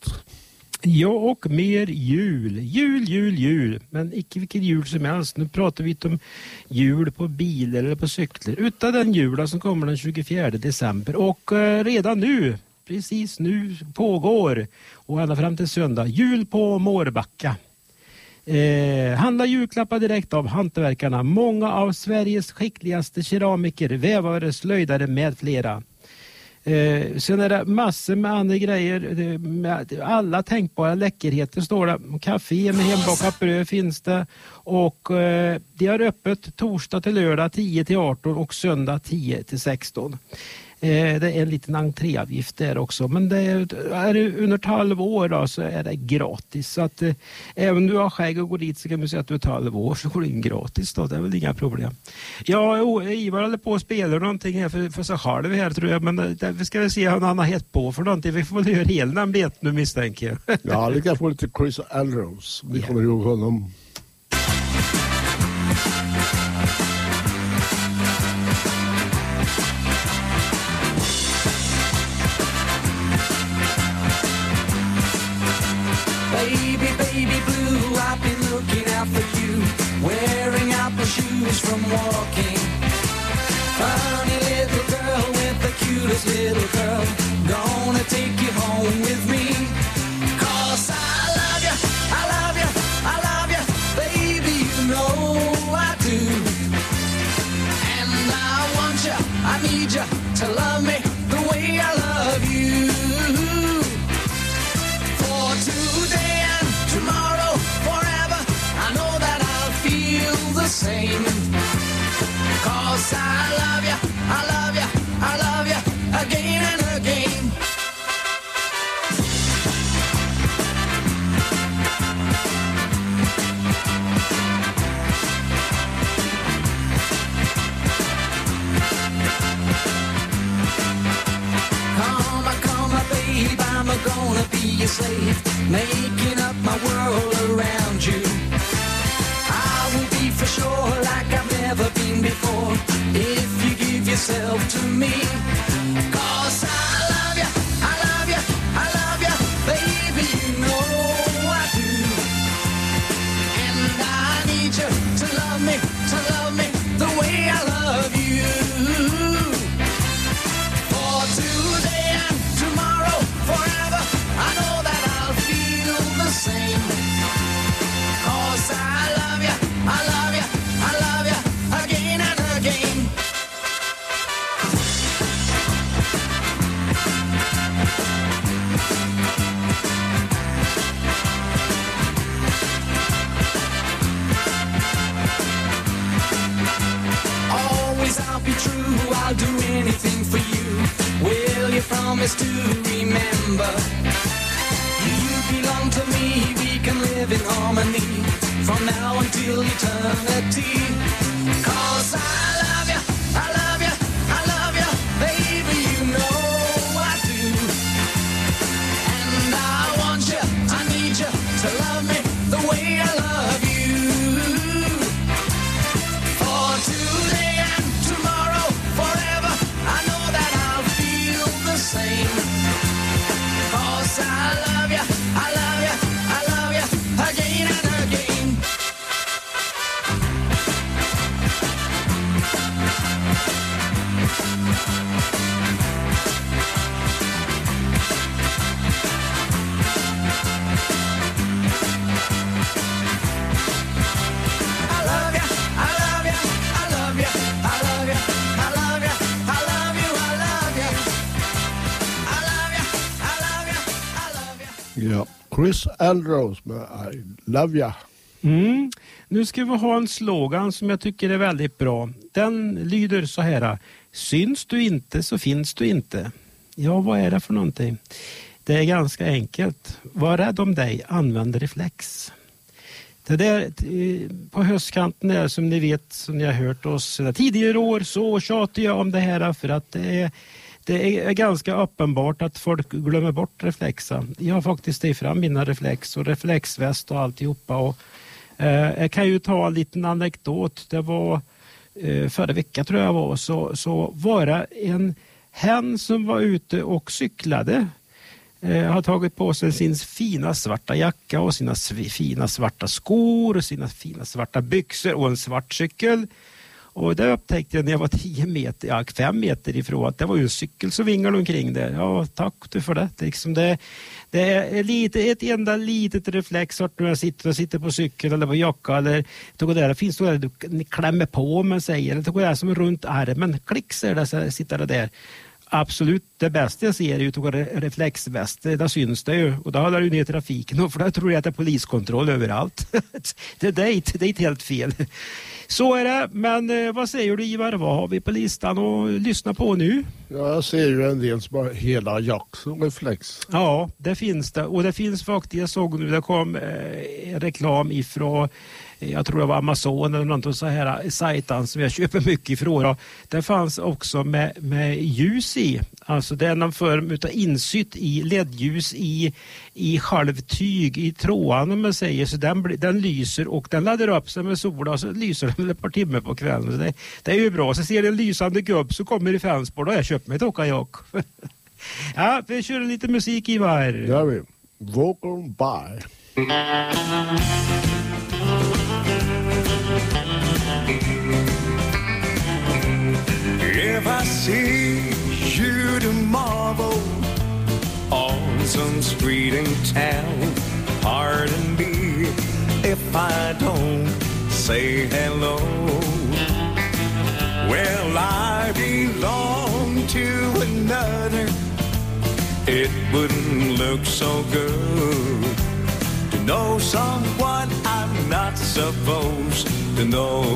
Ja, och mer jul. Jul, jul, jul. Men icke vilken jul som helst. Nu pratar vi inte om jul på bilar eller på cyklar. Utan den julen som kommer den 24 december. Och eh, redan nu, precis nu pågår och ända fram till söndag, jul på Mårbacka. Eh, handla julklappar direkt av hantverkarna. Många av Sveriges skickligaste keramiker, vävare, slöjdare med flera. Eh, sen är det massor med andra grejer. Det- Med alla tänkbara läckerheter står det. Café med hembakat bröd finns det. Och eh, de har öppet torsdag till lördag 10 till 18 och söndag 10 till 16. Eh, det är en liten entréavgift där också. Men det är, är du under 12 år då, så är det gratis. Så att, eh, även om du har skägg och går dit så kan du säga att du är 12 år så går du in gratis. Då. Det är väl inga problem. Ja, Ivar håller på och spelar någonting här för, för sig själv här tror jag. Men det, det, vi ska väl se vad han har hett på för någonting. Vi får väl höra hela biten nu misstänker jag. Ja, vi kan få lite Chris Elrose. Vi kommer ihåg honom. Shoes from walking. Funny little girl with the cutest little curl. Gonna take you home with me. Slave, making up my world around you. I will be for sure like I've never been before if you give yourself to me. Cause I anything for you. Will you promise to remember? You belong to me, we can live in harmony from now until eternity. Elrose med I Love Ya. Mm. Nu ska vi ha en slogan som jag tycker är väldigt bra. Den lyder så här. Syns du inte så finns du inte. Ja, vad är det för någonting? Det är ganska enkelt. Var rädd om dig, använd reflex. Det där eh, på höstkanten är som ni vet, som ni har hört oss tidigare år, så tjatar jag om det här för att det är, det är ganska uppenbart att folk glömmer bort reflexen. Jag har faktiskt tagit fram mina reflex och reflexväst och alltihopa. Och, eh, jag kan ju ta en liten anekdot. Det var eh, förra veckan tror jag var, så, så var det en hen som var ute och cyklade eh, har tagit på sig sin fina svarta jacka och sina fina svarta skor och sina fina svarta byxor och en svart cykel. Och det upptäckte jag när jag var 10 meter, ja, fem meter ifrån att det var ju en cykel som vinglade omkring där. Ja, tack du för det. Det är, liksom det, det är lite, ett enda litet reflex vart nu jag sitter, jag sitter på cykel eller på jacka eller tog det där, det finns något där du klämmer på om man säger, det tog det där som är runt armen, klick så det så sitter det där. Absolut, det bästa jag ser är ju att reflexväst. Där syns det ju och då håller du ner trafiken och för då tror jag att det är poliskontroll överallt. [LAUGHS] det, är det, det är inte helt fel. Så är det, men eh, vad säger du Ivar? Vad har vi på listan att lyssna på nu? Ja, jag ser ju en del som har hela Jackson reflex. Ja, det finns det. Och det finns faktiskt, jag såg nu, det kom eh, reklam ifrån jag tror det var Amazon eller något så här eh, sajtan som jag köper mycket ifrån. Ja, Det fanns också med, med ljus i. Alltså det är någon form av insytt i ledljus i, i halvtyg i tråden om man säger. Så den, den lyser och den laddar upp sig med solen och så lyser den ett par timmar på kvällen. Så det, det är ju bra. Så ser du en lysande gubb så kommer i Fensborg. Då har jag köpt mig ett åkajak. [LAUGHS] ja, vi kör lite musik Ivar. Gör vi. Vocal by. If I see you tomorrow on some street in town, pardon me if I don't say hello. Well, I belong to another. It wouldn't look so good to know someone I'm not supposed to know.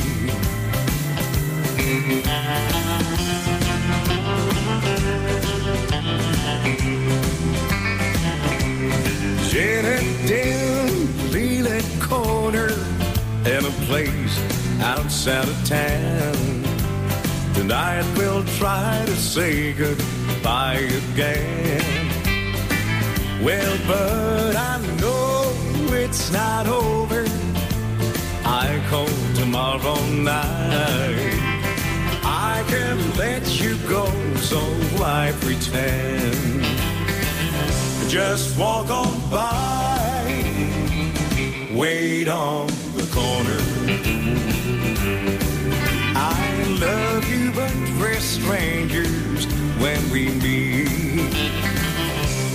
Down Lila Corner in a place outside of town. Tonight we'll try to say goodbye again. Well, but I know it's not over. I call tomorrow night. I can let you go, so why pretend? Just walk on by, wait on the corner. I love you, but we're strangers when we meet.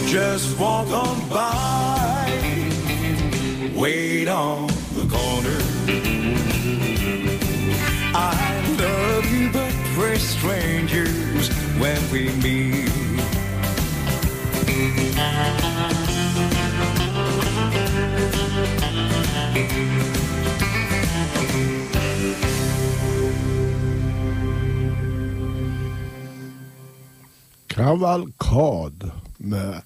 Just walk on by, wait on the corner. I strangers when we meet. Kavalkad med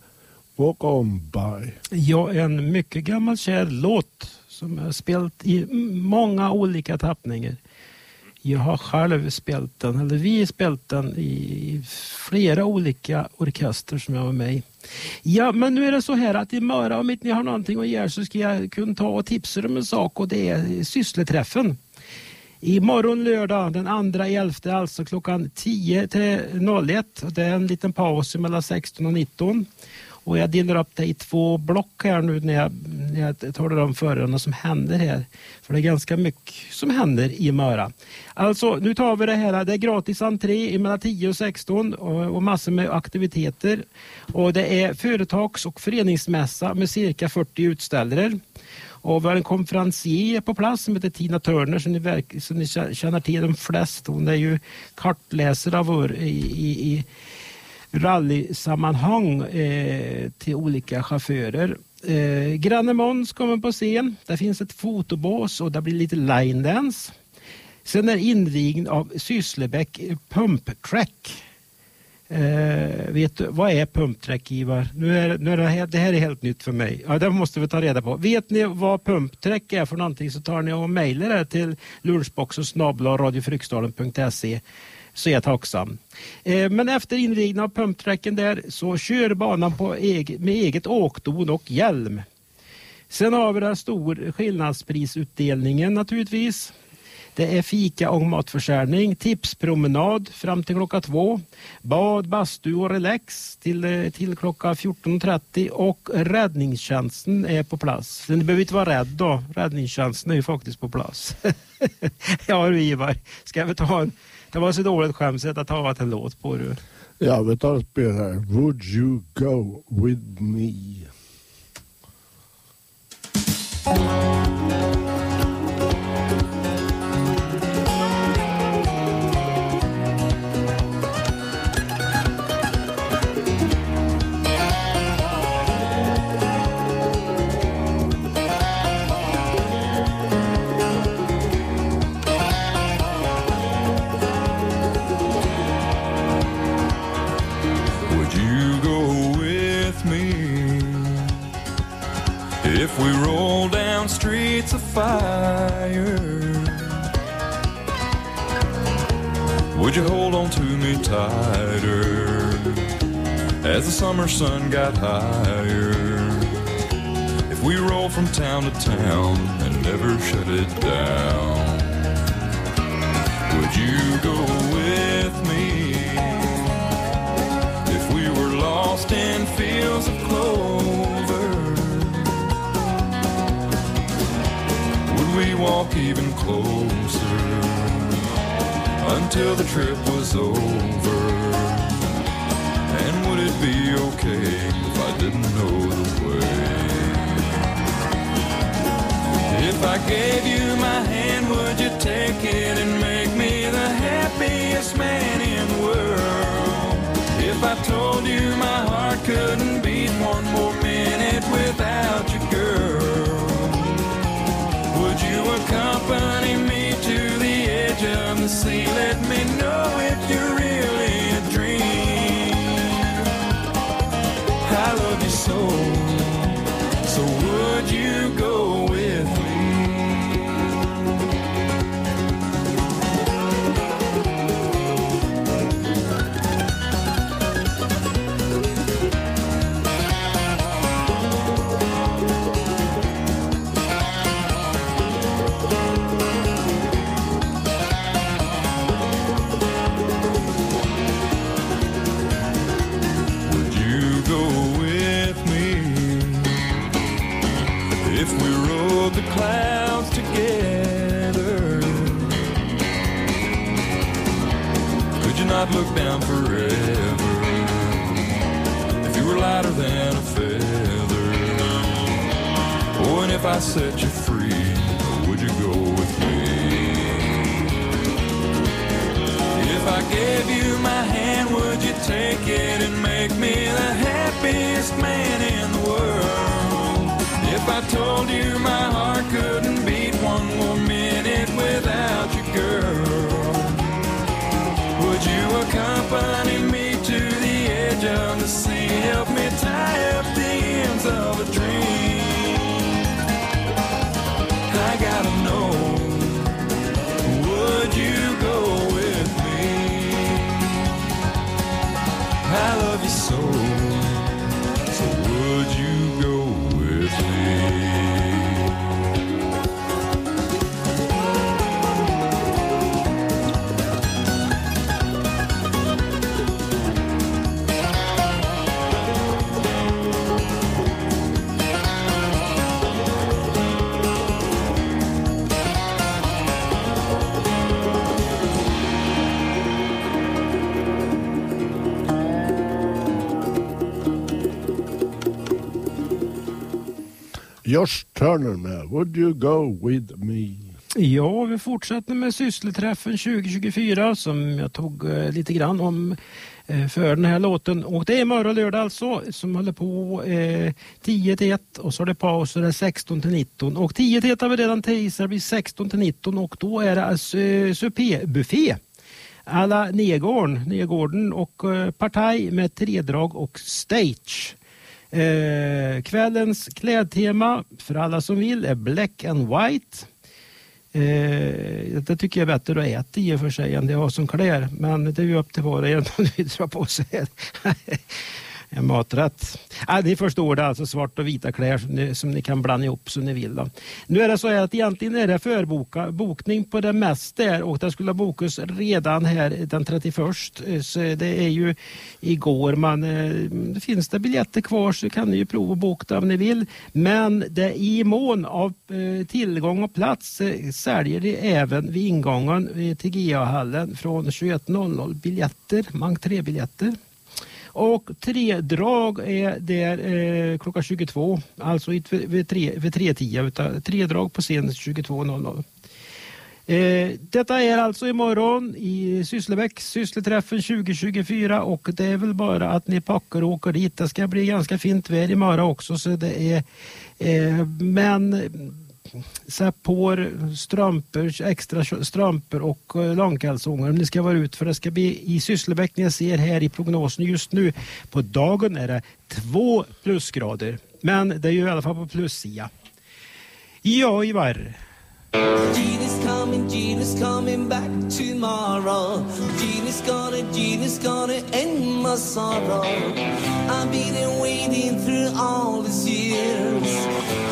Walk On By. Ja, en mycket gammal kär låt som jag har spelat i många olika tappningar. Jag har själv spelat den, eller vi har spelat den i flera olika orkester som jag var med i. Ja, men nu är det så här att imorgon om inte ni har någonting att göra så ska jag kunna ta och tipsa er om en sak och det är syssleträffen. Imorgon lördag den 2 11, alltså klockan 10 till 01. Det är en liten paus mellan 16 och 19. Och jag delar upp det i två block här nu när jag, jag talar om förarna vad som händer här. För det är ganska mycket som händer i Möra. Alltså nu tar vi det här. Det är gratis entré mellan 10 och 16 och, och massor med aktiviteter. Och det är företags och föreningsmässa med cirka 40 utställare. Och vi har en konferencier på plats som heter Tina Turner som ni, verk, som ni känner till de flesta. Hon är ju kartläsare av vår i, i, i rallysammanhang eh, till olika chaufförer. Eh, Granne Måns kommer på scen. Det finns ett fotobås och det blir lite line dance. Sen är invigning av Sysslebäck Pump Track. Eh, vet du, vad är pumptrack Ivar? Nu är, nu är det, här, det här är helt nytt för mig. Ja, det måste vi ta reda på. Vet ni vad pumptrack är för någonting så tar ni och mejlar det till lunchboxen snabla radiofryksdalen.se så är jag tacksam. Eh, men efter invigningen av pumptracken där så kör banan på eget, med eget åkdon och hjälm. Sen har vi den stor skillnadsprisutdelningen naturligtvis. Det är fika och matförsäljning, tipspromenad fram till klockan två, bad, bastu och relax till, eh, till klockan 14.30 och räddningstjänsten är på plats. Så ni behöver inte vara rädd då, räddningstjänsten är ju faktiskt på plats. [LAUGHS] ja du Ivar, ska vi ta en, det var så dåligt skämt så jag tar en låt på du. Ja, vi tar och spelar Would you go with me? We roll down streets of fire? Would you hold on to me tighter as the summer sun got higher? If we roll from town to town and never shut it down, would you go with me? If we were lost in fields of clover, we walk even closer until the trip was over? And would it be okay if I didn't know the way? If I gave you my hand, would you take it and make me the happiest man in the world? If I told you my heart couldn't beat one more minute without you, accompany me to the edge of the sea? Let me know if you're set you free, would you go with me? If I gave you my hand, would you take it and make me the happiest man in the world? If I told you my heart couldn't beat one more minute without you, girl, would you accompany me to the edge of the sea? Help me tie up the ends of Josh Turner med Would you go with me? Ja, vi fortsätter med syssleträffen 2024 som jag tog eh, lite grann om eh, för den här låten. Och det är imorgon lördag alltså som håller på eh, 10 till 1 och så är det paus och det är 16 till 19. Och 10 till 1 har vi redan teasat, det blir 16 till 19 och då är det alltså, eh, supébuffé. Alla la Nergården och eh, Partaj med tredrag och stage. Eh, kvällens klädtema för alla som vill är Black and White. Eh, det tycker jag är bättre att äta i och för sig än det jag har som kläder. Men det är ju upp till var och en om du vill dra på sig en maträtt. Ah, ni förstår det, alltså svart och vita kläder som ni, som ni kan blanda ihop som ni vill. Då. Nu är det så här att egentligen är det förboka, bokning på det mesta där och det skulle bokas redan här den 31. Eh, så det är ju igår. men eh, finns det biljetter kvar så kan ni ju prova att boka om ni vill. Men det i mån av eh, tillgång och plats eh, säljer de även vid ingången eh, till GA-hallen från 21.00 biljetter, entrébiljetter. Och tredrag är där eh, klockan 22, alltså vid, vid, tre, vid 3.10, utan tredrag på scen 22.00. Eh, detta är alltså imorgon i Sysslebäck, Syssleträffen 2024 och det är väl bara att ni packar och åker dit. Det ska bli ganska fint väder imorgon också så det är eh, men sätt på er strumpor, extra strumpor och eh, långkalsonger om ni ska vara ut för det ska bli i Sysslebäck ni ser här i prognosen just nu. På dagen är det två plusgrader men det är ju i alla fall på plussida. Ja Ivar, Gene is coming, Gene coming back tomorrow. Gene is gonna, Gene is gonna end my sorrow. I've been waiting through all these years.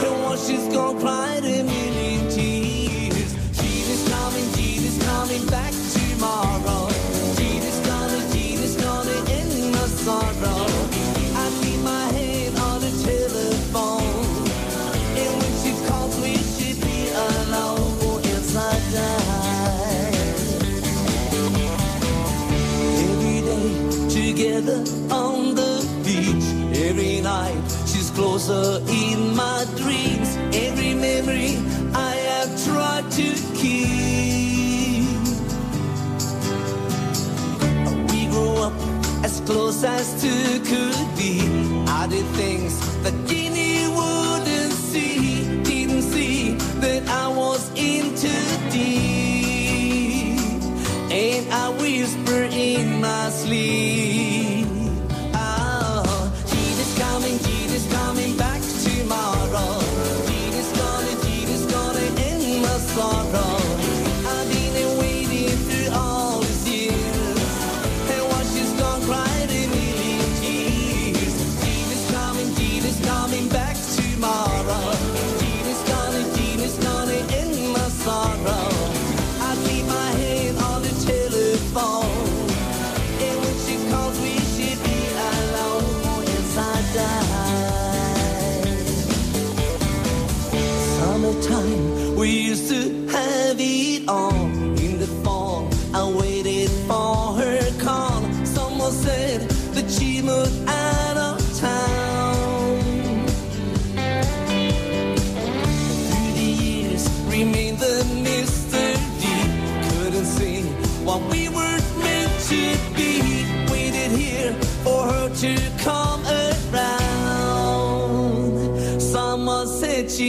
And what she's gonna cry a million tears. Gene coming, Gene coming back tomorrow. Gene gonna, Gene gonna end my sorrow. Together on the beach. Every night she's closer in my dreams. Every memory I have tried to keep. We grew up as close as two could be. I did things that Jeannie wouldn't see. Didn't see that I was into deep. I whisper in my sleep.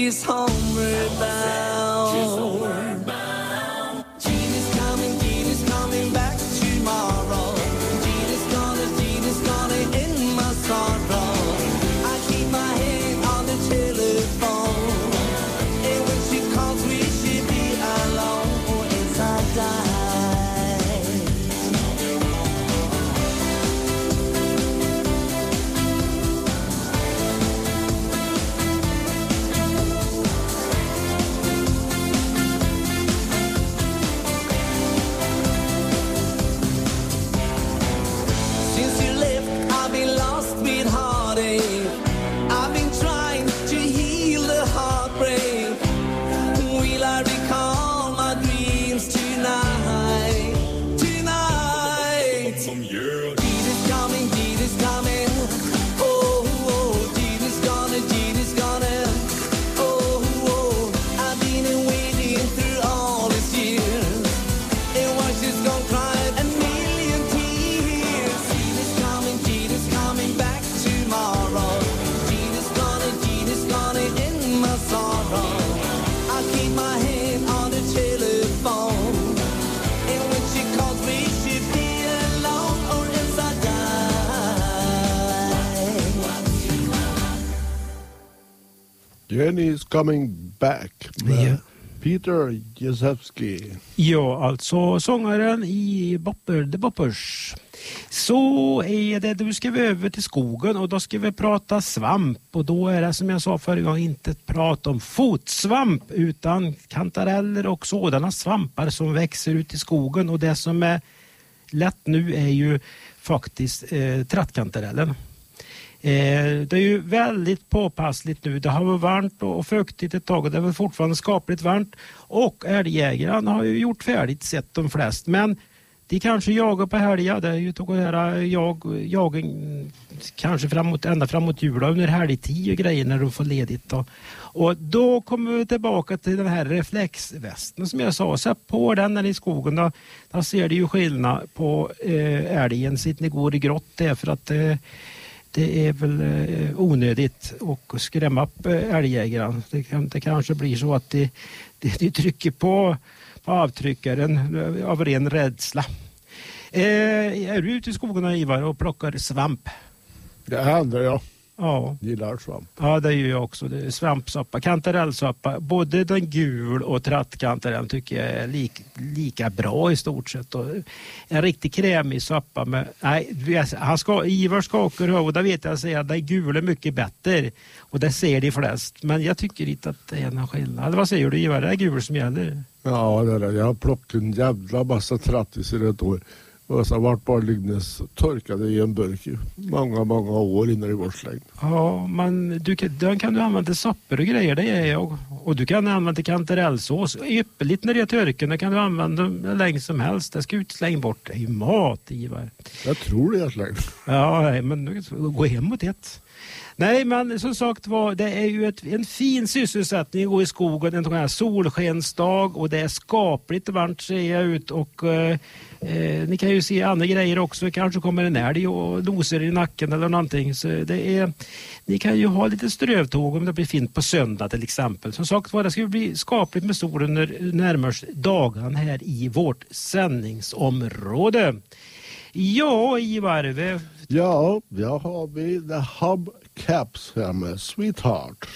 She's homeward Jenny is coming back med Peter Jezewski. Ja, alltså sångaren i Bopper, The Boppers. Så är det, då ska vi över till skogen och då ska vi prata svamp och då är det som jag sa förra gången inte prat om fotsvamp utan kantareller och sådana svampar som växer ut i skogen och det som är lätt nu är ju faktiskt eh, trattkantarellen. Eh, det är ju väldigt påpassligt nu. Det har varit varmt och fuktigt ett tag och det är väl fortfarande skapligt varmt. Och älgjägaren har ju gjort färdigt sett de flest. Men de kanske jagar på helger. Det är ju tog här jag, jagen kanske framåt, ända framåt jul under helgtid och grejer när de får ledigt. Då. Och då kommer vi tillbaka till den här reflexvästen som jag sa. Sätt på den när ni är i skogen. Då, då ser du ju skillnad på eh, älgen. sitt ni går i grått det för att eh, det är väl eh, onödigt att skrämma upp eh, älgjägaren. Det, kan, det kanske blir så att de, de, de trycker på, på avtryckaren eh, av ren rädsla. Eh, är du ute i skogen Ivar och plockar svamp? Det händer ja. Ja. Gillar svamp. Ja, det gör jag också. Det är svampsoppa, kantarellsoppa. Både den gul och trattkantarellen tycker jag är lik, lika bra i stort sett. Och en riktigt krämig soppa med... Nej, han ska, Ivar skakar och det vet jag säga, den gula är mycket bättre. Och det ser de flest. Men jag tycker inte att det är någon skillnad. Vad säger du Ivar? Det är gul som gäller. Ja, det är det. Jag har plockat en jävla massa trattisar ett år. Och så vart bara liggande torkade i en burk i många, många år innan det var slängt. Ja, men du, den kan du använda till soppor och grejer, det är jag. Och du kan använda till kantarellsås. Ypperligt när det är törken, det kan du använda hur länge som helst. Det ska ut släng bort. Det är ju mat, Ivar. Jag tror det är slängt. Ja, men gå hem och ett. Nej, men som sagt var, det är ju ett, en fin sysselsättning att gå i skogen en sån här solskensdag och det är skapligt varmt ser jag ut och eh, eh, ni kan ju se andra grejer också. Kanske kommer en älg och nosar i nacken eller någonting. Så det är, ni kan ju ha lite strövtåg om det blir fint på söndag till exempel. Som sagt var, det ska bli skapligt med sol under närmast dagarna här i vårt sändningsområde. Ja, Ivar, vi Ja, jag har vi The Hub Caps här med Sweetheart.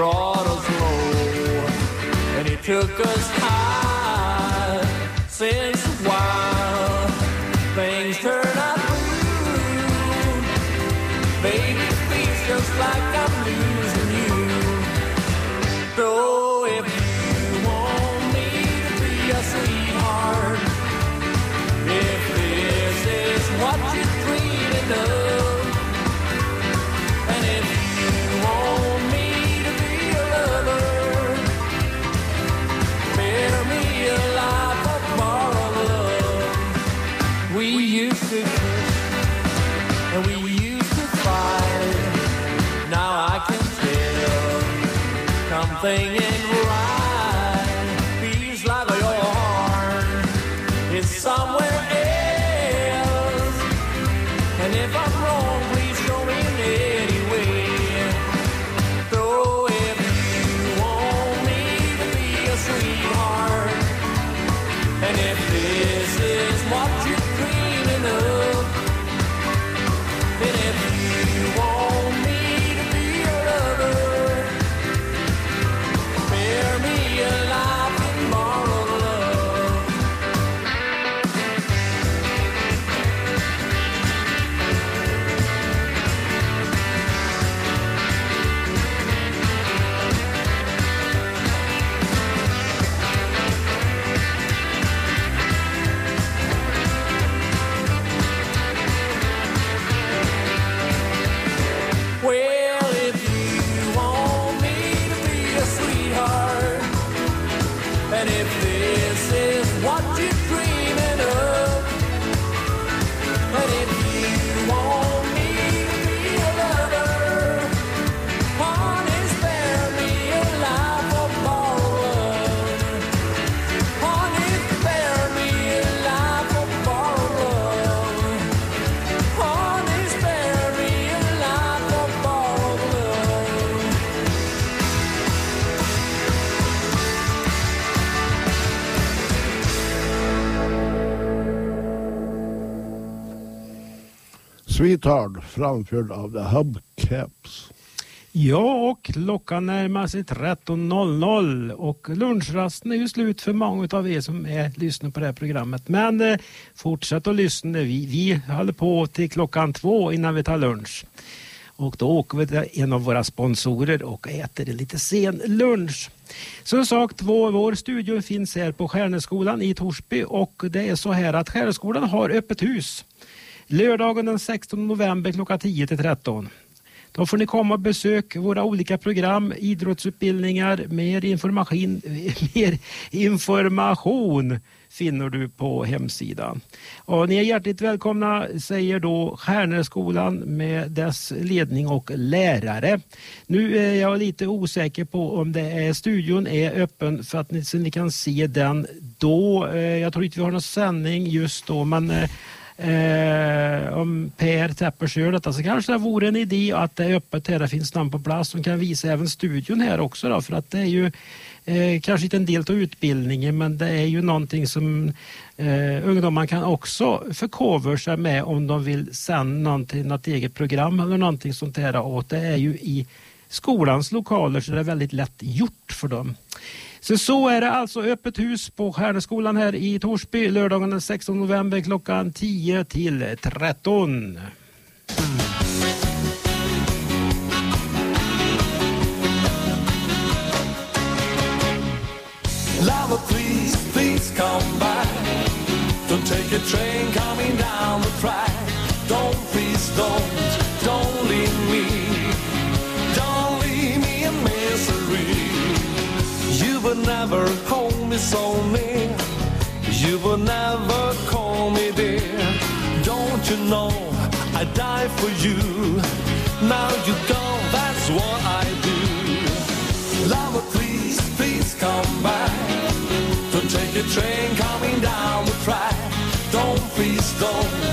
Brought us low. And he took us Sweetheart framförd av The Hub Caps. Ja, och klockan närmar sig 13.00 och lunchrasten är ju slut för många av er som är, lyssnar på det här programmet. Men eh, fortsätt att lyssna. Vi, vi håller på till klockan två innan vi tar lunch. Och då åker vi till en av våra sponsorer och äter en lite sen lunch. Som sagt, vår, vår studio finns här på Stjärneskolan i Torsby och det är så här att Stjärneskolan har öppet hus Lördagen den 16 november klockan 10 till 13. Då får ni komma och besöka våra olika program, idrottsutbildningar, mer information, [LAUGHS] mer information finner du på hemsidan. Och ni är hjärtligt välkomna säger då Stjärneskolan med dess ledning och lärare. Nu är jag lite osäker på om det är, studion är öppen för att ni, så ni kan se den då. Eh, jag tror inte vi har någon sändning just då men eh, eh, om Per Teppers gör detta så kanske det vore en idé att det är öppet här, det finns namn på plats som kan visa även studion här också då, för att det är ju eh, kanske inte en del av utbildningen men det är ju någonting som eh, ungdomar kan också förkovra sig med om de vill sända någonting, något eget program eller någonting sånt här och det är ju i skolans lokaler så det är väldigt lätt gjort för dem. Så så är det alltså öppet hus på Stjärneskolan här i Torsby lördagen den 16 november klockan 10 till 13. Lover, please, please come back. Don't take a train coming down the track. Don't, please, don't, don't You would never hold me so near. You would never call me dear. Don't you know I die for you? Now you go, that's what I do. Lover, please, please come back. Don't take a train coming down the track. Don't, please, don't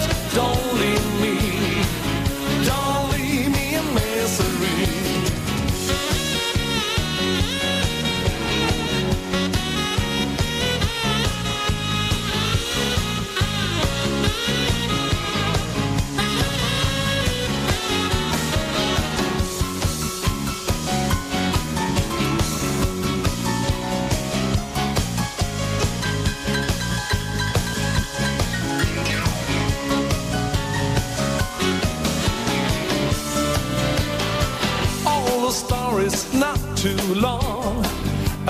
the stories not too long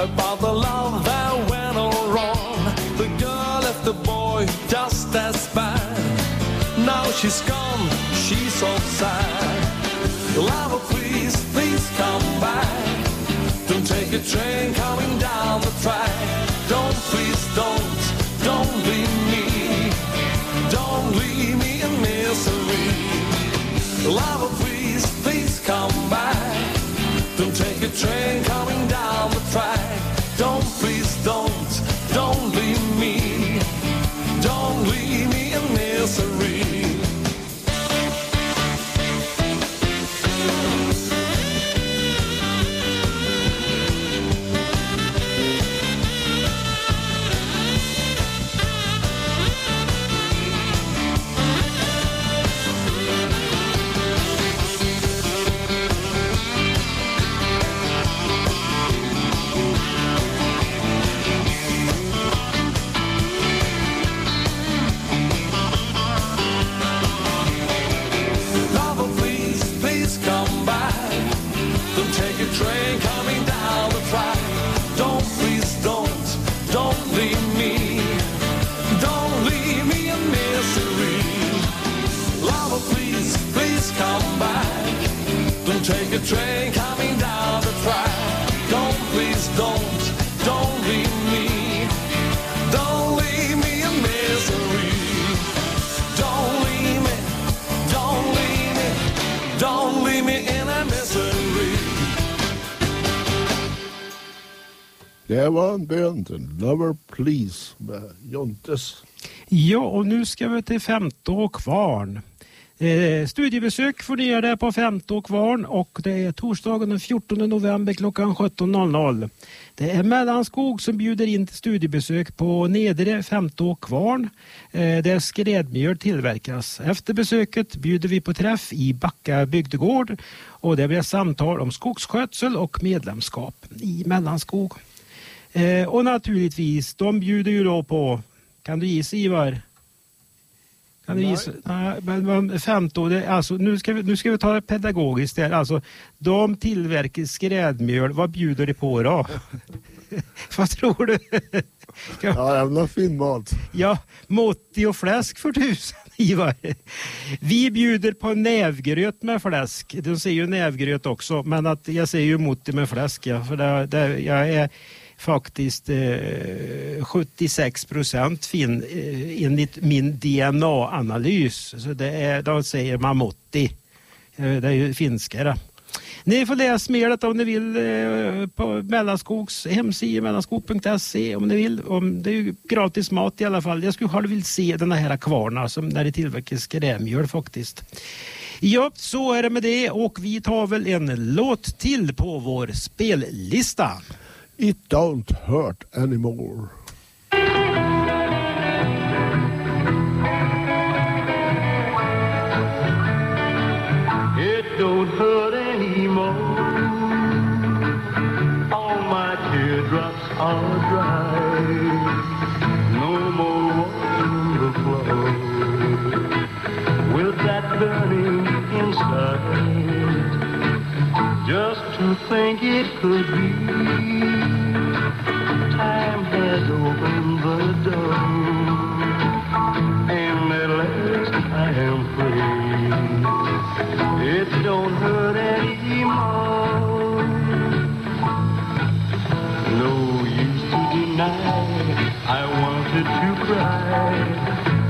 about the love that went all wrong. The girl left the boy just as bad. Now she's gone, she's so sad. Lover, oh, please, please come back. Don't take a train coming down the track. Don't, please, don't, don't leave me. Don't leave me in misery. Lover, oh, please, please come back. Train coming down the track. A train coming down the track. Don't, please, don't, don't leave me. Don't leave me in misery. Don't leave me. Don't leave me, don't leave me in a misery. Det var en bön till Lover Please med Jontes. Ja, och nu ska vi till Femte och Kvarn. Eh, studiebesök får ni göra där på Femte och Kvarn och det är torsdagen den 14 november klockan 17.00. Det är Mellanskog som bjuder in till studiebesök på Nedre Femte och Kvarn eh, där skrädmjöl tillverkas. Efter besöket bjuder vi på träff i Backa bygdegård och det blir samtal om skogsskötsel och medlemskap i Mellanskog. Eh, och naturligtvis, de bjuder ju då på, kan du gissa Ivar? Det, alltså, nu, ska vi, nu ska vi ta det pedagogiskt där. Alltså, de tillverkar skrädmjöl, vad bjuder de på då? [LAUGHS] vad tror du? [LAUGHS] Ja, jävla fin mat. Ja, Motti och fläsk för tusen, [LAUGHS] Ivar. Vi bjuder på nävgröt med fläsk. De säger ju nävgröt också, men att jag säger ju Motti med fläsk. Ja, för det, det, jag är faktiskt eh, 76 procent fin eh, enligt min DNA-analys. Så det är, då säger man Motti. Eh, Det är ju finska det. Ni får läsa mer om ni vill eh, på Mellanskogs hemsida, mellanskog.se om ni vill. Om, det är ju gratis mat i alla fall. Jag skulle själv vilja se den här kvarna som när det tillverkas skrämjöl faktiskt. Ja, så är det med det och vi tar väl en låt till på vår spellista. It don't hurt anymore. It don't hurt anymore. All my teardrops are dry. No more water flow. With that burning inside. Think it could be. Time has opened the door. And at last I am free. It don't hurt anymore. No use to deny. I wanted to cry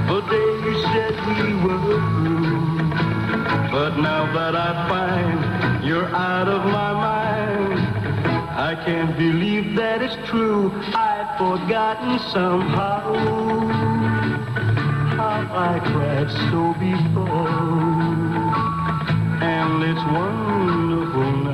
the day you said we were through. But now that I find you're out of my mind, I can't believe that it's true. I've forgotten somehow how I cried so before and it's wonderful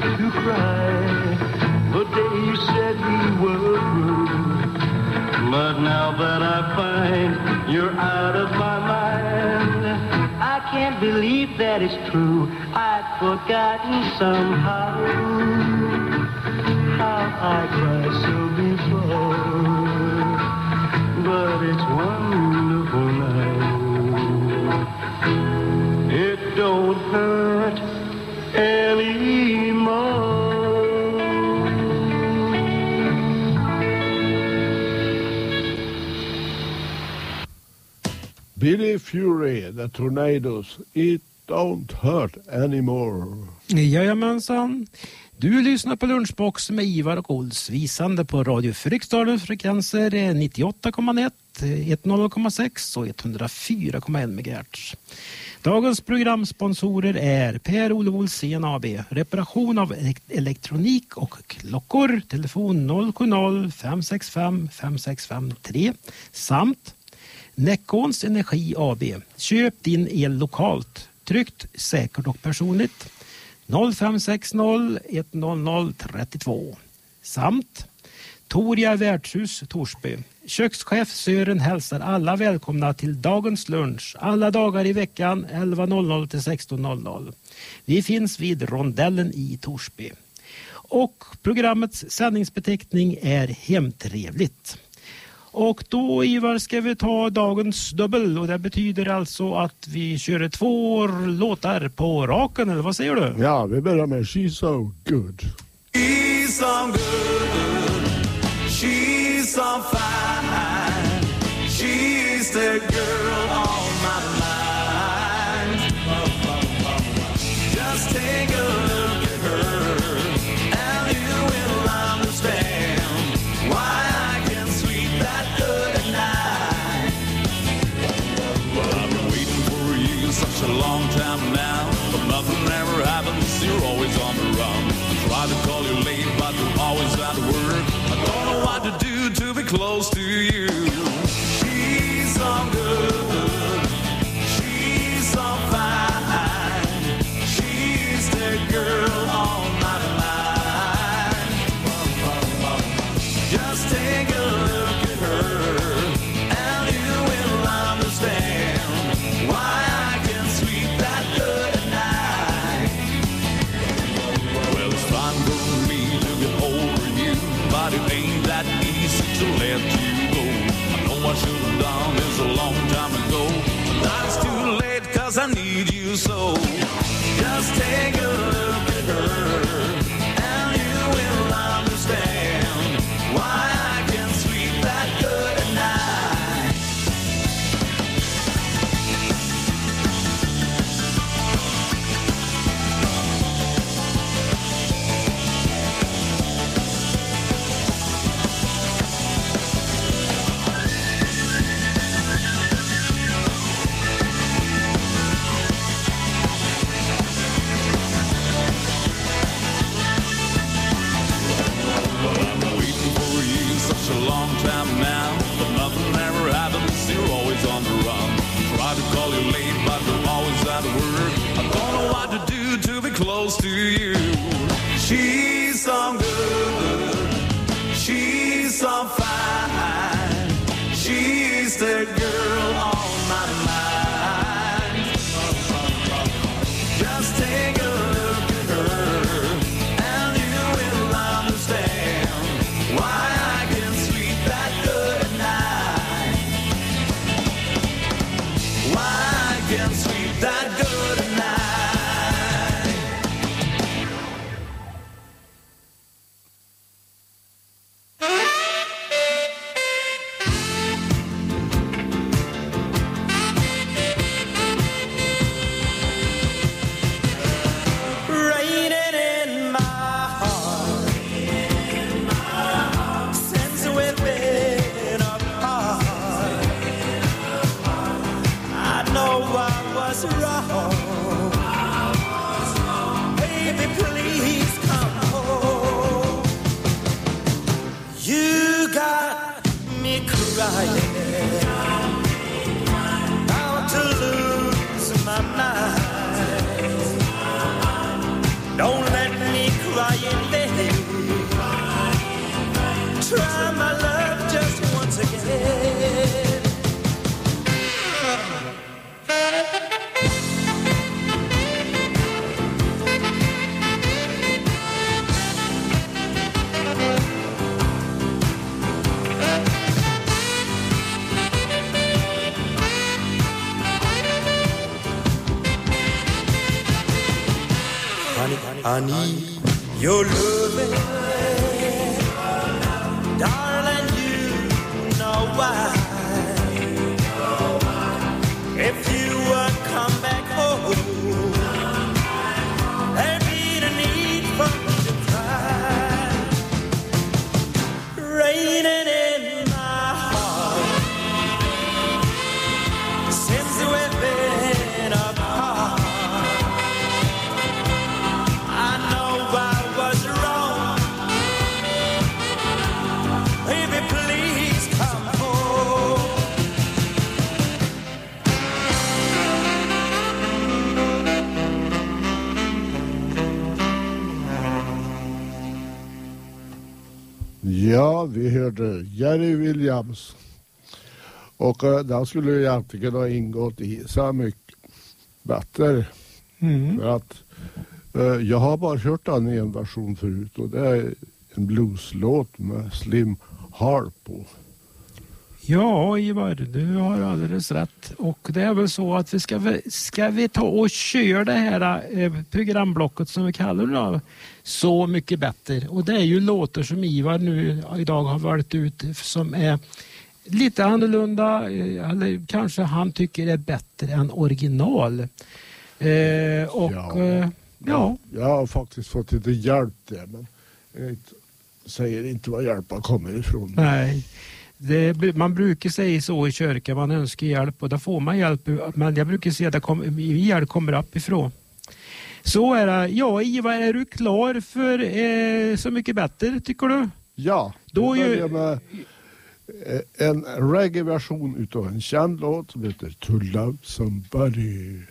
to cry the day you said we were through. But now that I find you're out of my mind, I can't believe that it's true. I've forgotten somehow how I cried so before. But it's wonderful Billy Fury, The Tornadoes, It don't hurt anymore. Jajamensan. Du lyssnar på Lunchbox med Ivar och Ols visande på Radio Fryksdalens frekvenser eh, 98,1, 100,6 eh, och 104,1 MHz. Dagens programsponsorer är Per-Olof Olsén AB, reparation av elektronik och klockor, telefon 070-565 5653 samt Näckåns Energi AB. Köp din el lokalt, tryggt, säkert och personligt. 0560 100 32 samt Toria värdshus Torsby. Kökschef Sören hälsar alla välkomna till dagens lunch alla dagar i veckan 11.00 till 16.00. Vi finns vid Rondellen i Torsby. Och programmets sändningsbeteckning är Hemtrevligt. Och då Ivar ska vi ta dagens dubbel och det betyder alltså att vi kör två låtar på raken eller vad säger du? Ja, vi börjar med She's so good. She's so good. She's so fine. She's the girl time now, but nothing ever happens. You're always on the run. Try to call you late, but you're always at work. I don't know what to do to be close to you. Let you go. I know I should have done this a long time ago. But now it's too late cause I need you so. Just take a look Try to call you late, but you're always at work. I don't know what to do to be close to you. She's so good, she's so fine. She's the girl honey. Your love. Hörde Jerry Williams. Och eh, den skulle ju egentligen ha ingått i så mycket bättre. Mm. För att eh, jag har bara hört den i en version förut och det är en blueslåt med Slim Harp på. Ja, Ivar, du har alldeles rätt. Och det är väl så att vi ska, ska vi ta och köra det här eh, programblocket som vi kallar det då, Så mycket bättre. Och det är ju låtar som Ivar nu idag har valt ut som är lite annorlunda eh, eller kanske han tycker är bättre än original. Eh, och Ja. eh, ja. Jag har faktiskt fått lite hjälp där men jag säger inte var hjälpen kommer ifrån. Nej. Det, man brukar säga så i kyrkan, man önskar hjälp och då får man hjälp. Men jag brukar säga att kom, hjälp kommer uppifrån. Så är det. Ja, Ivar, är du klar för eh, Så mycket bättre, tycker du? Ja, Då vi börjar med eh, en reggae-version utav en känd låt som heter To Love Somebody.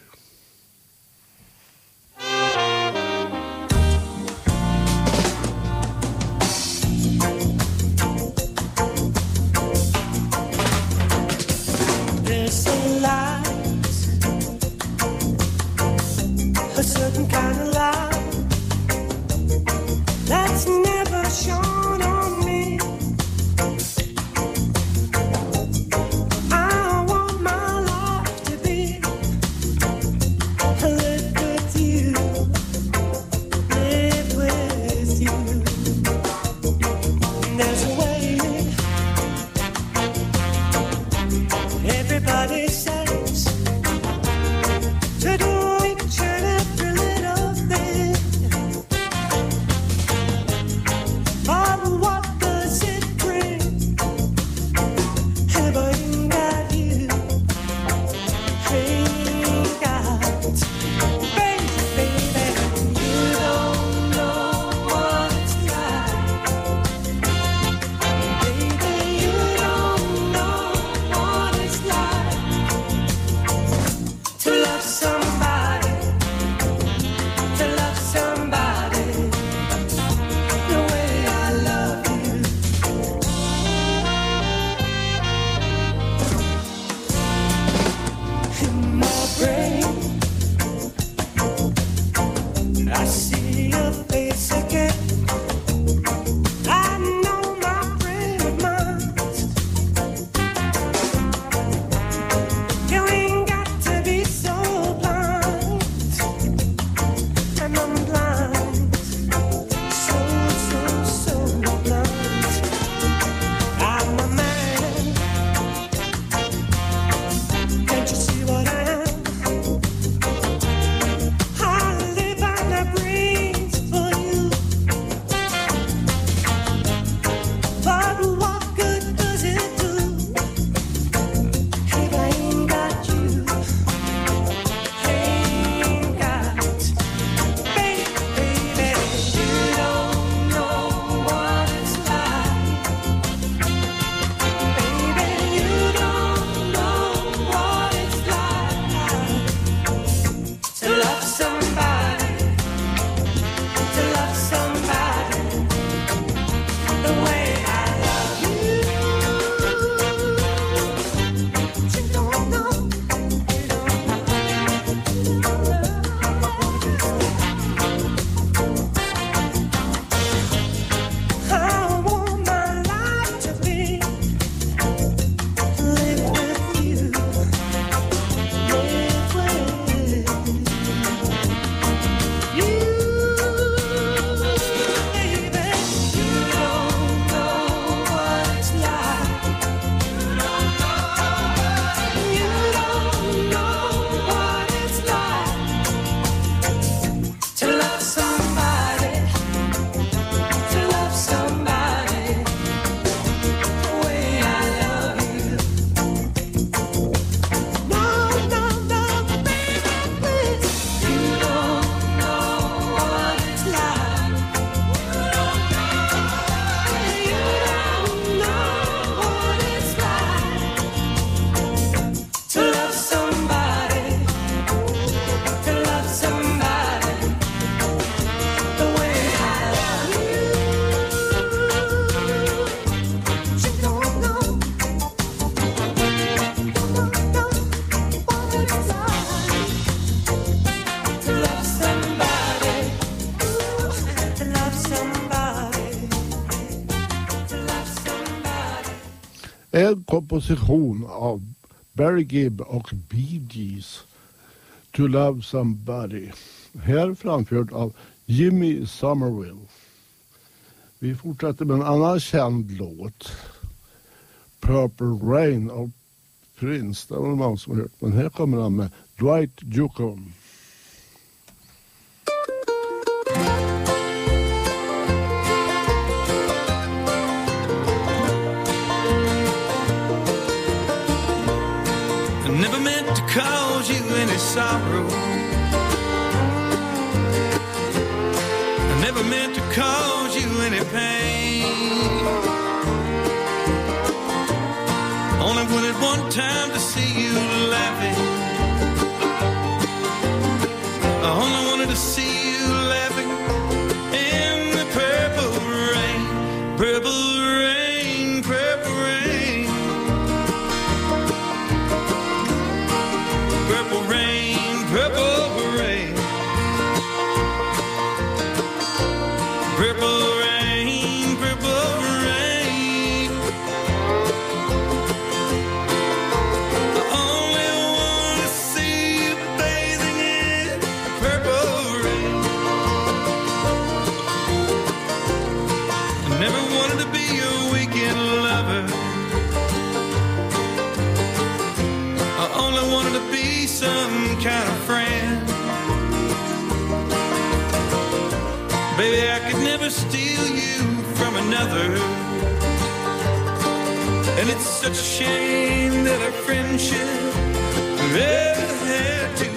komposition av Barry Gibb och Bee Gees, To Love Somebody. Här framförd av Jimmy Somerville. Vi fortsätter med en annan känd låt. Purple Rain av Prince. Det var det många som hört. Men här kommer han med Dwight Yoakam. Never meant to cause you any sorrow. I never meant to cause you any pain. Only wanted one time to see you laughing. I only wanted to see another. And it's such a shame that our friendship ever had to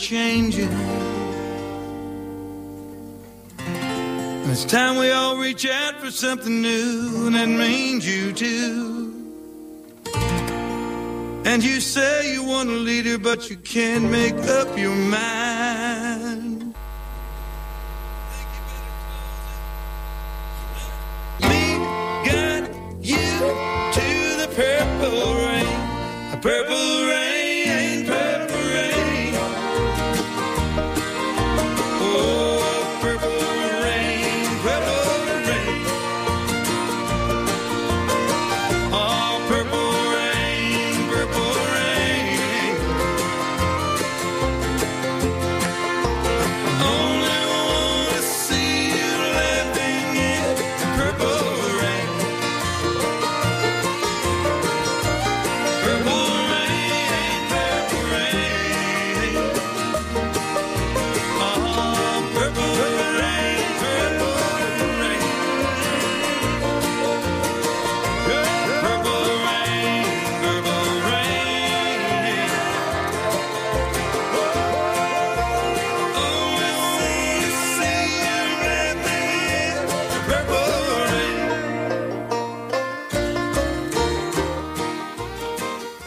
changing. It's time we all reach out for something new, and that means you too. And you say you want a leader, but you can't make up your mind.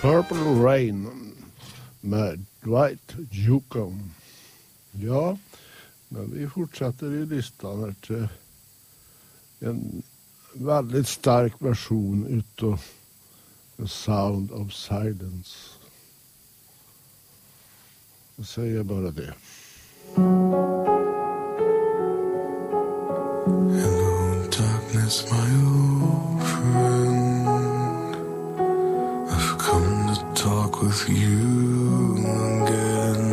Purple Rain med Dwight Yoakam. Ja, men vi fortsätter i listan efter en väldigt stark version utav The Sound of Silence. Jag säger bara det. with you again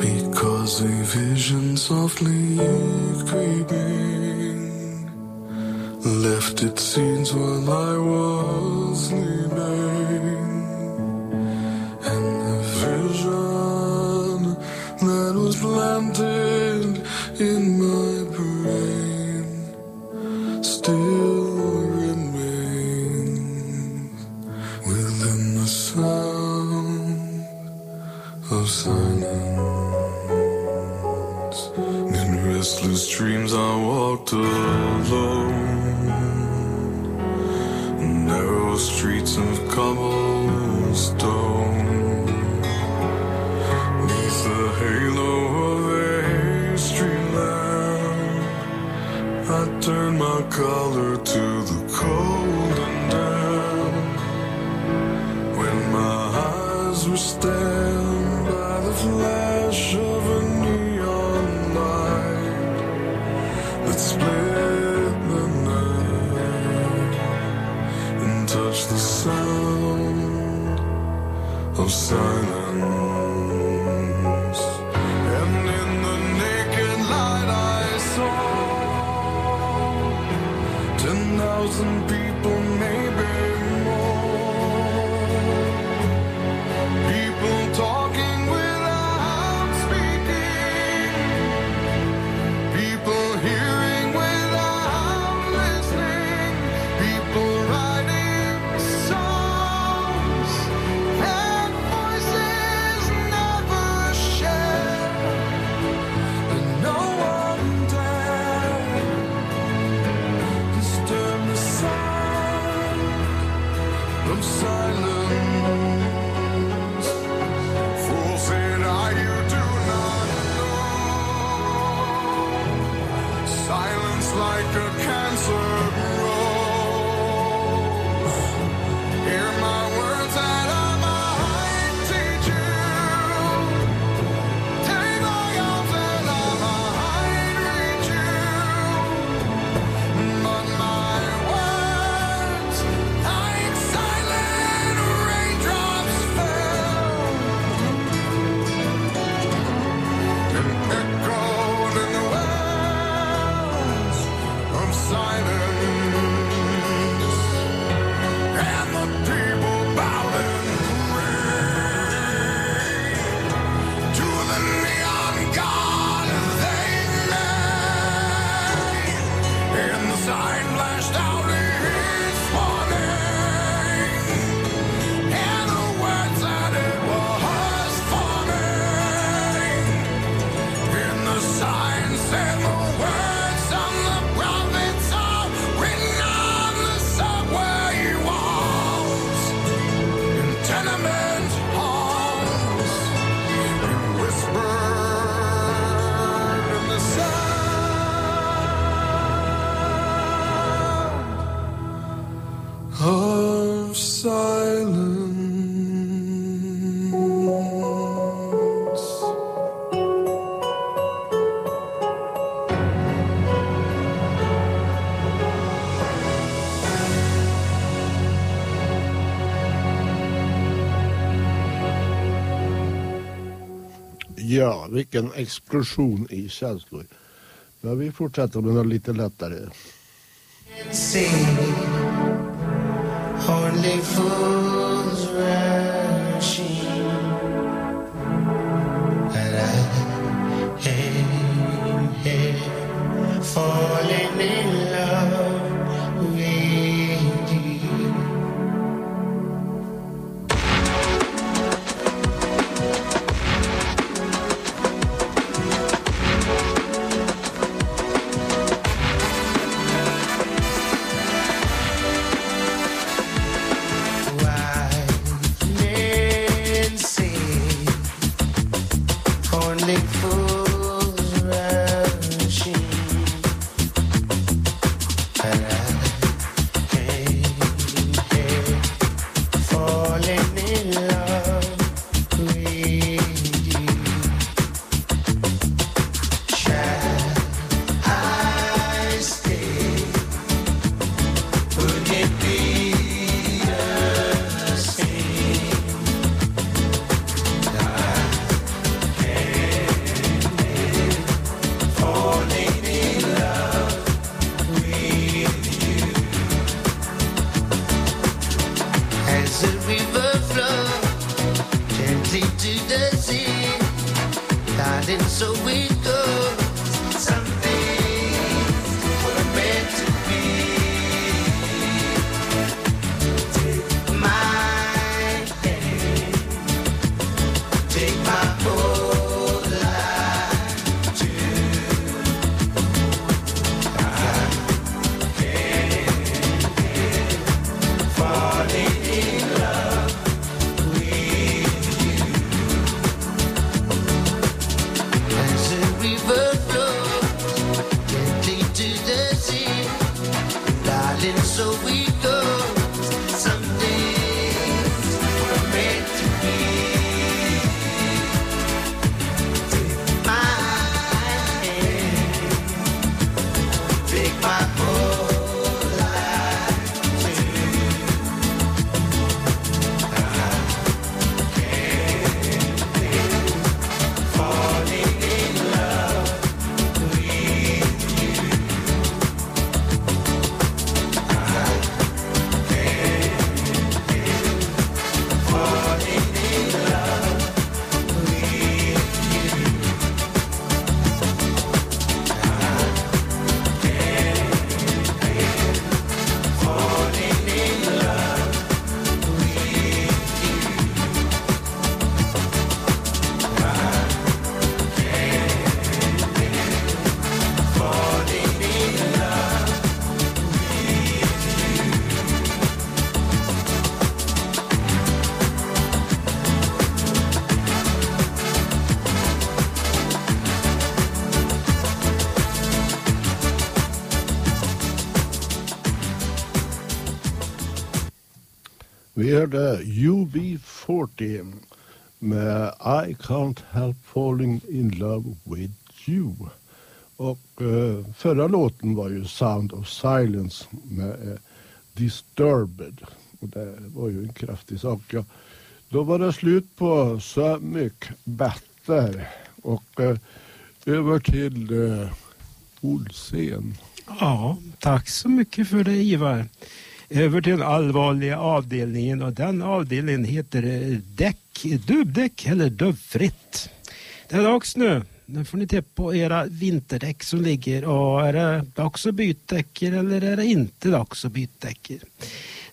because a vision softly creeping left its scenes while I was sleeping. Ja, vilken explosion i känslor. Men vi fortsätter med något lite lättare. Only. Är hörde UB40 med I can't help falling in love with you. Och eh, förra låten var ju Sound of Silence med eh, Disturbed. Och det var ju en kraftig sak. Ja. Då var det slut på Så mycket bättre. Och eh, över till eh, Olsen. Ja, tack så mycket för det Ivar. Över till den allvarliga avdelningen och den avdelningen heter eh, däck, dubbdäck eller dubbfritt. Det är dags nu. Nu får ni titta på era vinterdäck som ligger och är det dags att byta däck eller är det inte dags att byta däck?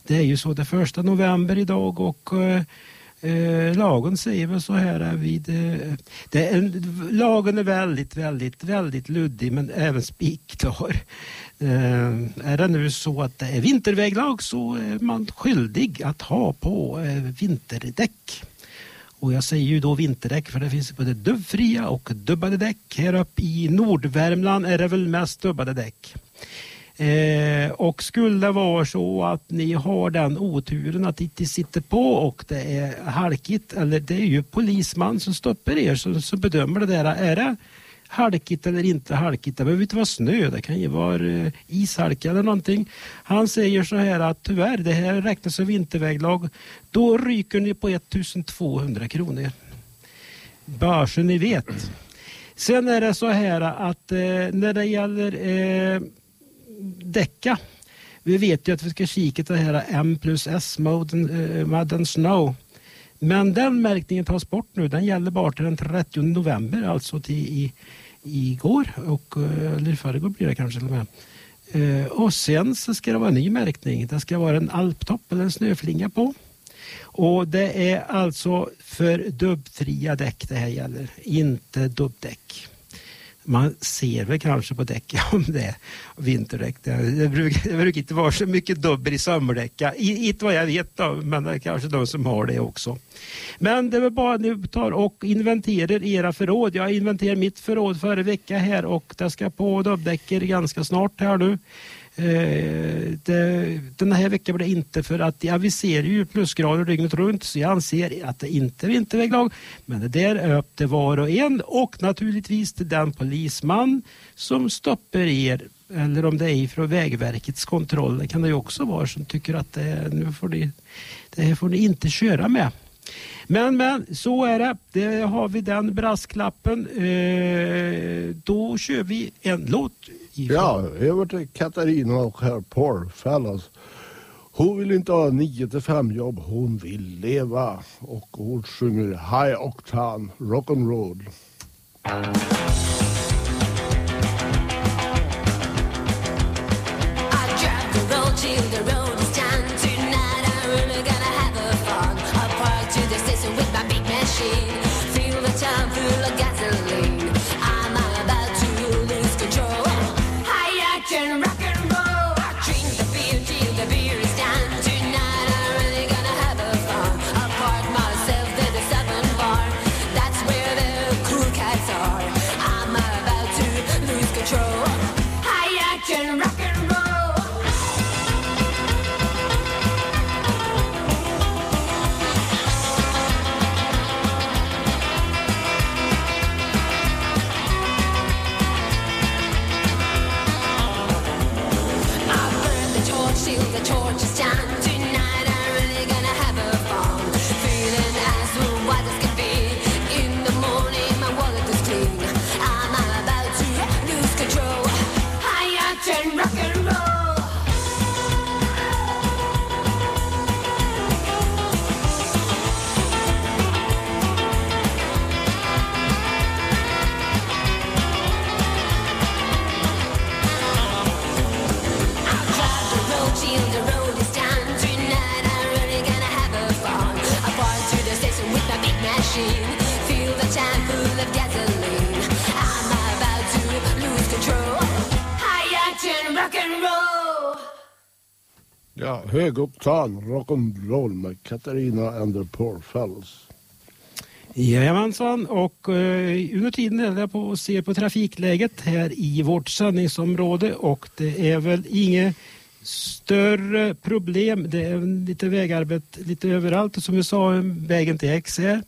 Det är ju så det första november idag och eh, eh, lagen säger väl så här eh, vid... Eh, det är, lagen är väldigt, väldigt, väldigt luddig men även spikklar. Eh, är det nu så att det är vinterväglag så är man skyldig att ha på eh, vinterdäck. Och jag säger ju då vinterdäck för det finns både dubbfria och dubbade däck. Här uppe i Nordvärmland är det väl mest dubbade däck. Eh, och skulle det vara så att ni har den oturen att ni sitter på och det är halkigt, eller det är ju polisman som stoppar er som, som bedömer det där. Är det halkigt eller inte halkigt? Det behöver inte vara snö, det kan ju vara eh, ishalka eller någonting. Han säger så här att tyvärr, det här räknas som vinterväglag. Då ryker ni på 1200 kronor. Bara så ni vet. Sen är det så här att eh, när det gäller eh, däcka. Vi vet ju att vi ska kika till det här M plus S eh, Mud and Snow. Men den märkningen tas bort nu. Den gäller bara till den 30 november, alltså till i, igår. Och, eh, eller i förrgår blir det kanske till och med. Eh, och sen så ska det vara en ny märkning. Det ska vara en alptopp eller en snöflinga på. Och det är alltså för dubbfria däck det här gäller, inte dubbdäck. Man ser väl kanske på däcken [LAUGHS] om det är vinterdäck. Det, brukar, det brukar inte vara så mycket dubbel i sommardäcka. Inte vad jag vet då, men det är kanske de som har det också. Men det är väl bara ni tar och inventerar era förråd. Jag inventerade mitt förråd förra veckan här och det ska på dubbdäcker ganska snart här nu. Eh, det, den här veckan blir det inte för att de aviserar ju plusgrader dygnet runt så jag anser att det inte är vinterväglag. Men det där är upp till var och en och naturligtvis till den polisman som stoppar er eller om det är från Vägverkets kontroll. Det kan det ju också vara som tycker att det, nu får ni, det här får ni inte köra med. Men, men så är det. Det har vi den brasklappen. Eh, då kör vi en låt. Ja, över till Katarina och herr Paul Fellas. Hon vill inte ha 9 till 5 jobb, hon vill leva. Och hon sjunger High Octane Rock'n'Roll. Ja, rock'n'roll med Katarina and the Poor Fellas. Jajamensan, och eh, under tiden är jag på att se på trafikläget här i vårt sändningsområde och det är väl inget större problem. Det är lite vägarbete lite överallt. Och som vi sa, vägen till X här.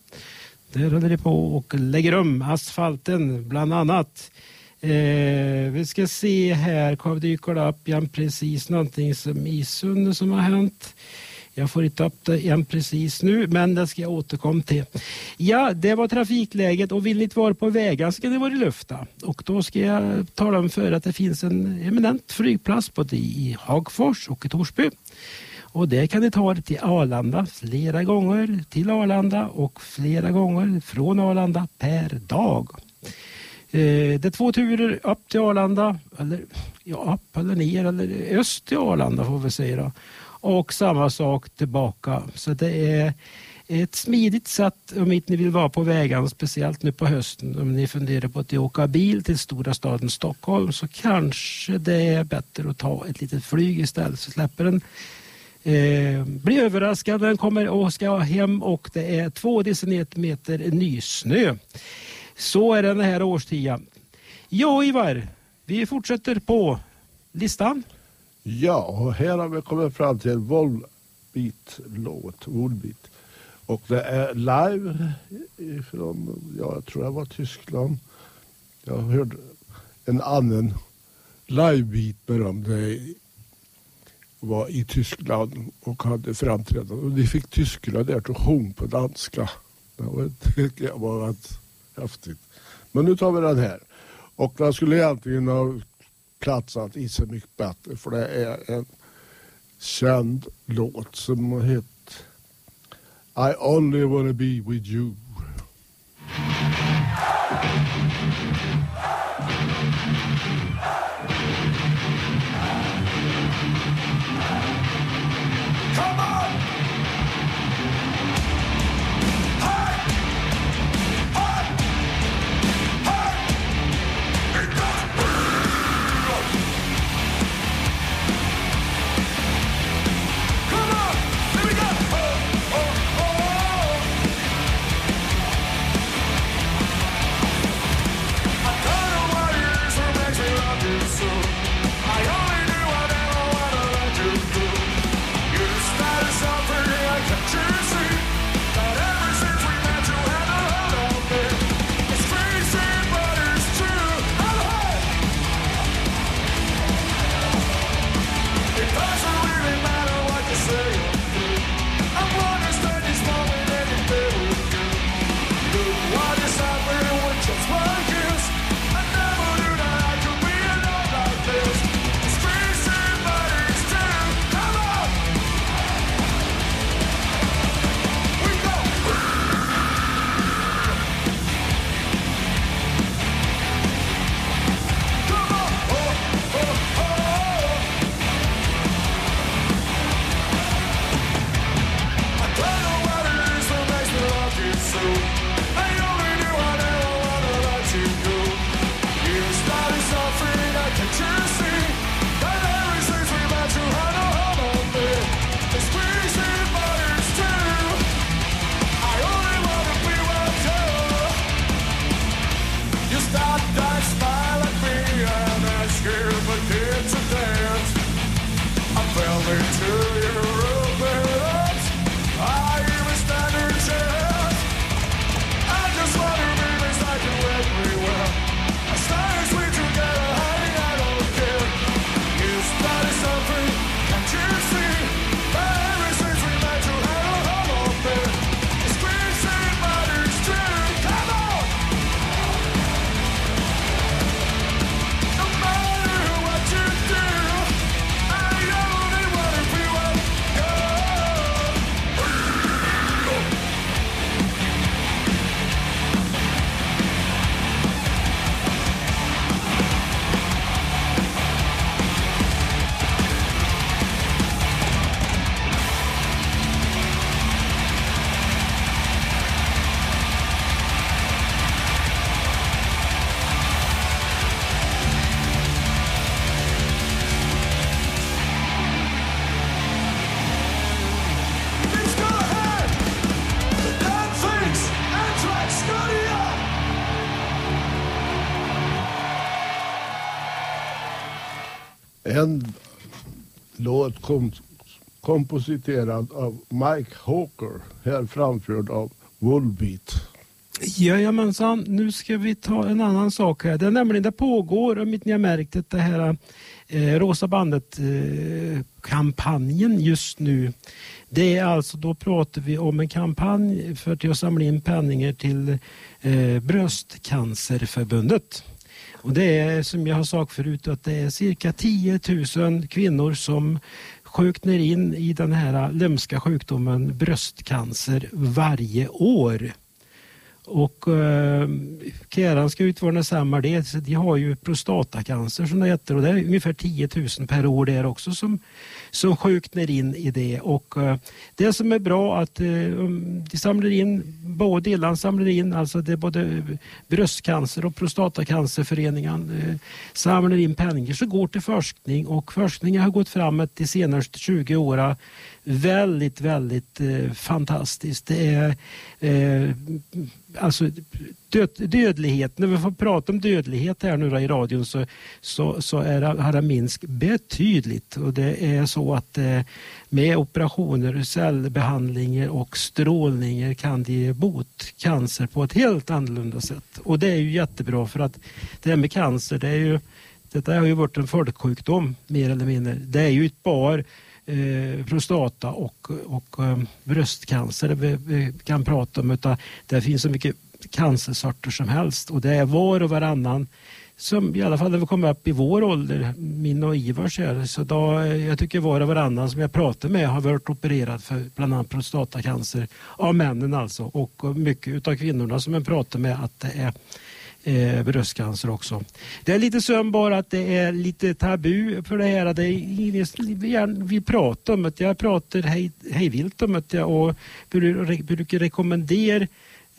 Där håller det på och lägger om asfalten bland annat. Eh, vi ska se här, kom- dyker det upp igen precis någonting som i Sunne som har hänt. Jag får inte upp det igen precis nu, men det ska jag återkomma till. Ja, det var trafikläget och vill ni inte vara på vägen ska ni vara i lufta. Och då ska jag tala om för att det finns en eminent flygplats både i Hagfors och i Torsby. Och där kan ni ta er till Arlanda flera gånger till Arlanda och flera gånger från Arlanda per dag. Eh, det är två turer upp till Arlanda, eller ja, upp eller ner, eller öst till Arlanda får vi säga. Då. Och samma sak tillbaka. Så det är ett smidigt sätt om inte ni vill vara på vägarna, speciellt nu på hösten. Om ni funderar på att åka bil till stora staden Stockholm så kanske det är bättre att ta ett litet flyg istället så släpper den Eh, blir överraskad när den kommer och ska hem och det är två decimeter nysnö. Så är den här årstiden. Ja, Ivar, vi fortsätter på listan. Ja, och här har vi kommit fram till en Volbeat-låt. Volbeat. Och det är live från, ja, jag tror det var Tyskland. Jag hörde en annan livebeat med dem. Det var i Tyskland och hade framträdande. Och de fick tyskarna där till sjung på danska. Det var, jag var att häftigt. Men nu tar vi den här. Och den skulle egentligen ha platsat i så mycket bättre för det är en känd låt som heter I only wanna be with you. Kom kompositerad av Mike Hawker, här framförd av Woolbeat. Jajamensan, nu ska vi ta en annan sak här. Det är nämligen det pågår, om inte ni har märkt det, det här eh, Rosa bandet-kampanjen eh, just nu. Det är alltså, då pratar vi om en kampanj för att samla in penningar till eh, Bröstcancerförbundet. Och det är som jag har sagt förut att det är cirka 10 000 kvinnor som sjuknar in i den här lömska sjukdomen bröstcancer varje år. Och eh, Käran ska utvarna samma det. De har ju prostatacancer som det heter och det är ungefär 10 000 per år där också som, som sjuknar in i det. Och eh, det som är bra att eh, de samlar in, både Irland samlar in, alltså det är både bröstcancer och prostatacancerföreningen eh, samlar in pengar som går till forskning och forskningen har gått framåt de senaste 20 åren väldigt, väldigt eh, fantastiskt. Det är eh, alltså död, dödlighet, när vi får prata om dödlighet här nu då i radion så, så, så är har det minskat betydligt och det är så att eh, med operationer, cellbehandlingar och strålningar kan de ge bot cancer på ett helt annorlunda sätt. Och det är ju jättebra för att det här med cancer, det är ju detta har ju varit en folksjukdom mer eller mindre. Det är ju ett par eh, prostata och, och eh, bröstcancer vi, vi kan prata om. Utan det finns så mycket cancersorter som helst och det är var och varannan som i alla fall när vi kommer upp i vår ålder, min och Ivars här, så då, eh, jag tycker var och varannan som jag pratar med har varit opererad för bland annat prostatacancer av männen alltså och mycket av kvinnorna som jag pratar med att det är eh, bröstcancer också. Det är lite synd bara att det är lite tabu för det här. Det är vi pratar om det. Jag pratar hej, hejvilt om det och brukar rekommendera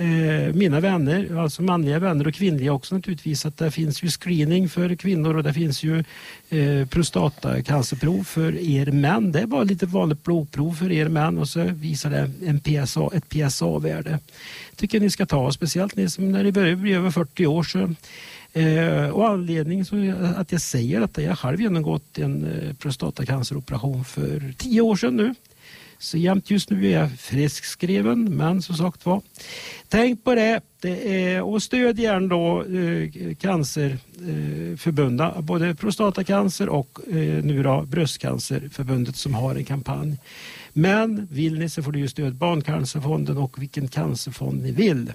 Eh, mina vänner, alltså manliga vänner och kvinnliga också naturligtvis, att det finns ju screening för kvinnor och det finns ju eh, prostatacancerprov för er män. Det är bara lite vanligt blodprov för er män och så visar det en PSA, ett PSA-värde. tycker ni ska ta, speciellt ni som när ni börjar bli över 40 år så Eh, och anledningen till att jag säger detta, jag har själv genomgått en eh, prostatacanceroperation för 10 år sedan nu. Så jämt just nu är jag friskskriven, men som sagt var, tänk på det. det är, och stöd gärna då eh, eh, både prostatacancer och eh, nu då bröstcancerförbundet som har en kampanj. Men vill ni så får du stöd Barncancerfonden och vilken cancerfond ni vill.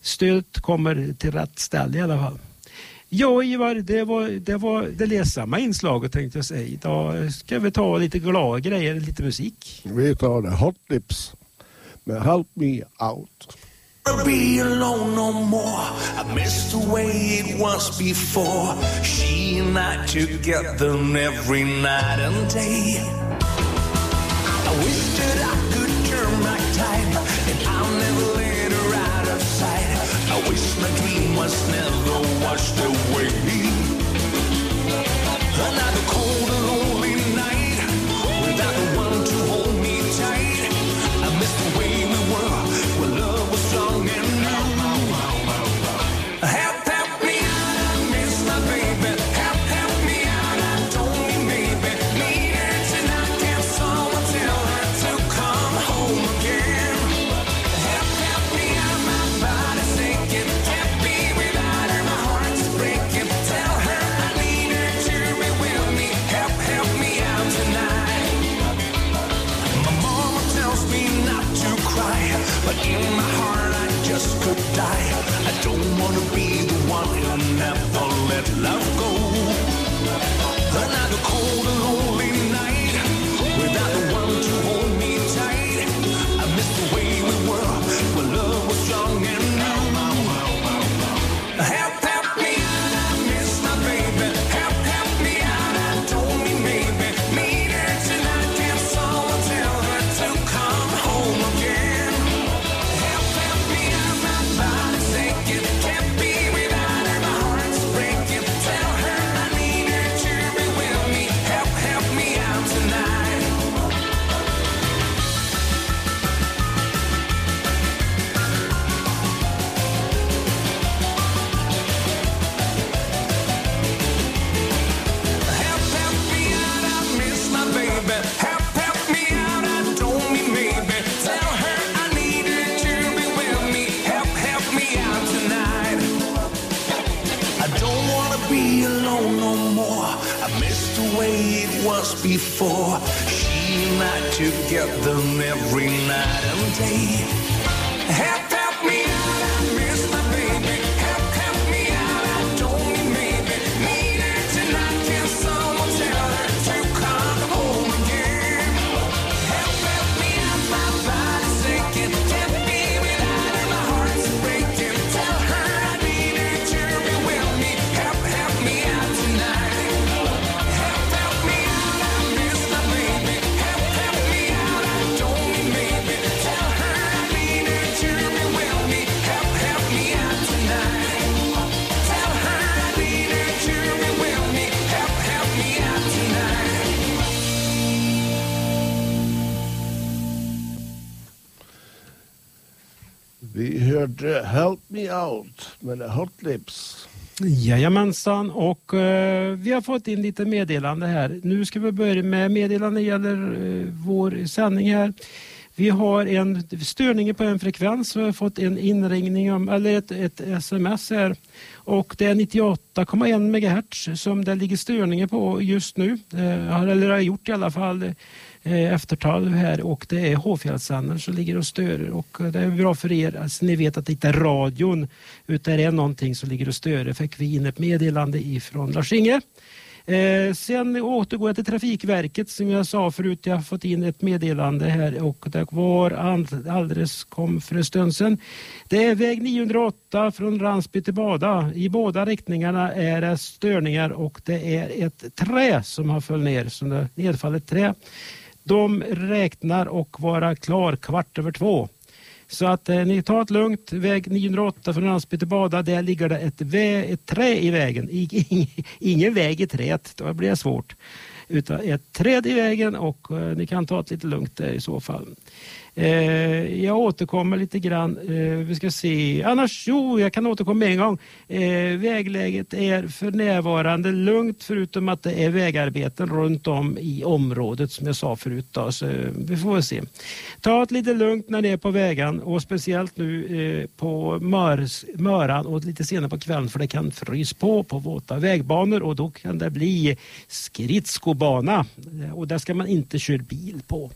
Stödet kommer till rätt ställe i alla fall. Ja, Ivar, det var det, var det ledsamma inslaget tänkte jag säga. Då ska vi ta lite glada grejer, lite musik. Vi tar det. Hot Lips med Help Me Out. Be alone no more. I miss the way it was before. She and I together every night and day. I wish that I could turn back time and I'll never let her out of sight. I wish my dream was never washed the way we were when love was strong and new. Die. I don't wanna be the one who'll never let love go. I don't wanna be alone no more. I miss the way it was before. She and I together every night and day. Happy Vi hörde uh, Help Me Out med Hot Lips. Jajamensan, och eh, vi har fått in lite meddelande här. Nu ska vi börja med meddelande gäller eh, vår sändning här. Vi har en störning på en frekvens. Vi har fått en inringning, om, eller ett, ett sms här. Och det är 98,1 MHz som det ligger störningar på just nu. Eh, eller har gjort i alla fall Eh, eftertalv här och det är H-fjällssändaren som ligger och stör. Och eh, det är bra för er, alltså, ni vet att det inte är radion utan det är någonting som ligger och stör. Fick vi in ett meddelande ifrån Lars-Inge. Eh, sen återgår jag till Trafikverket som jag sa förut. Jag har fått in ett meddelande här och det var alldeles kom för en stund sedan. Det är väg 908 från Ransby till Bada. I båda riktningarna är det störningar och det är ett trä som har föll ner, som det nedfallet trä. De räknar och vara klar kvart över två. Så att eh, ni tar det lugnt. Väg 908 från Landsby till Bada, där ligger det ett, vä- ett trä i vägen. I, ingen väg i träet, då blir det svårt. Utan ett träd i vägen och eh, ni kan ta det lite lugnt där i så fall. Eh, jag återkommer lite grann. Eh, vi ska se. Annars, jo, jag kan återkomma en gång. Eh, vägläget är för närvarande lugnt förutom att det är vägarbeten runt om i området som jag sa förut. Då, så eh, vi får väl se. Ta det lite lugnt när det är på vägen och speciellt nu eh, på Mörs, Möran och lite senare på kvällen för det kan frys på på våta vägbanor och då kan det bli skridskobana eh, och där ska man inte köra bil på.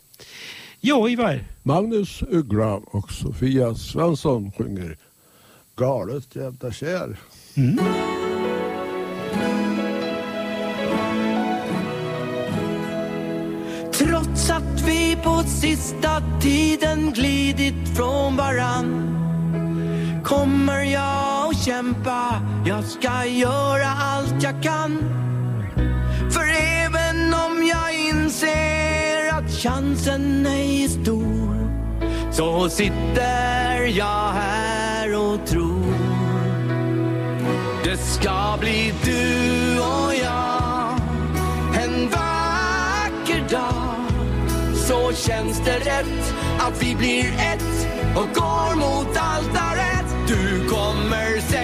Ja, Ivar. Magnus Uggla och Sofia Svensson sjunger Galet jävla kär. Trots att vi på sista tiden glidit från varann kommer jag att kämpa, jag ska göra allt jag kan. För även om jag inser att chansen ej är stor. Så sitter jag här och tror. Det ska bli du och jag en vacker dag. Så känns det rätt att vi blir ett och går mot altaret. Du kommer se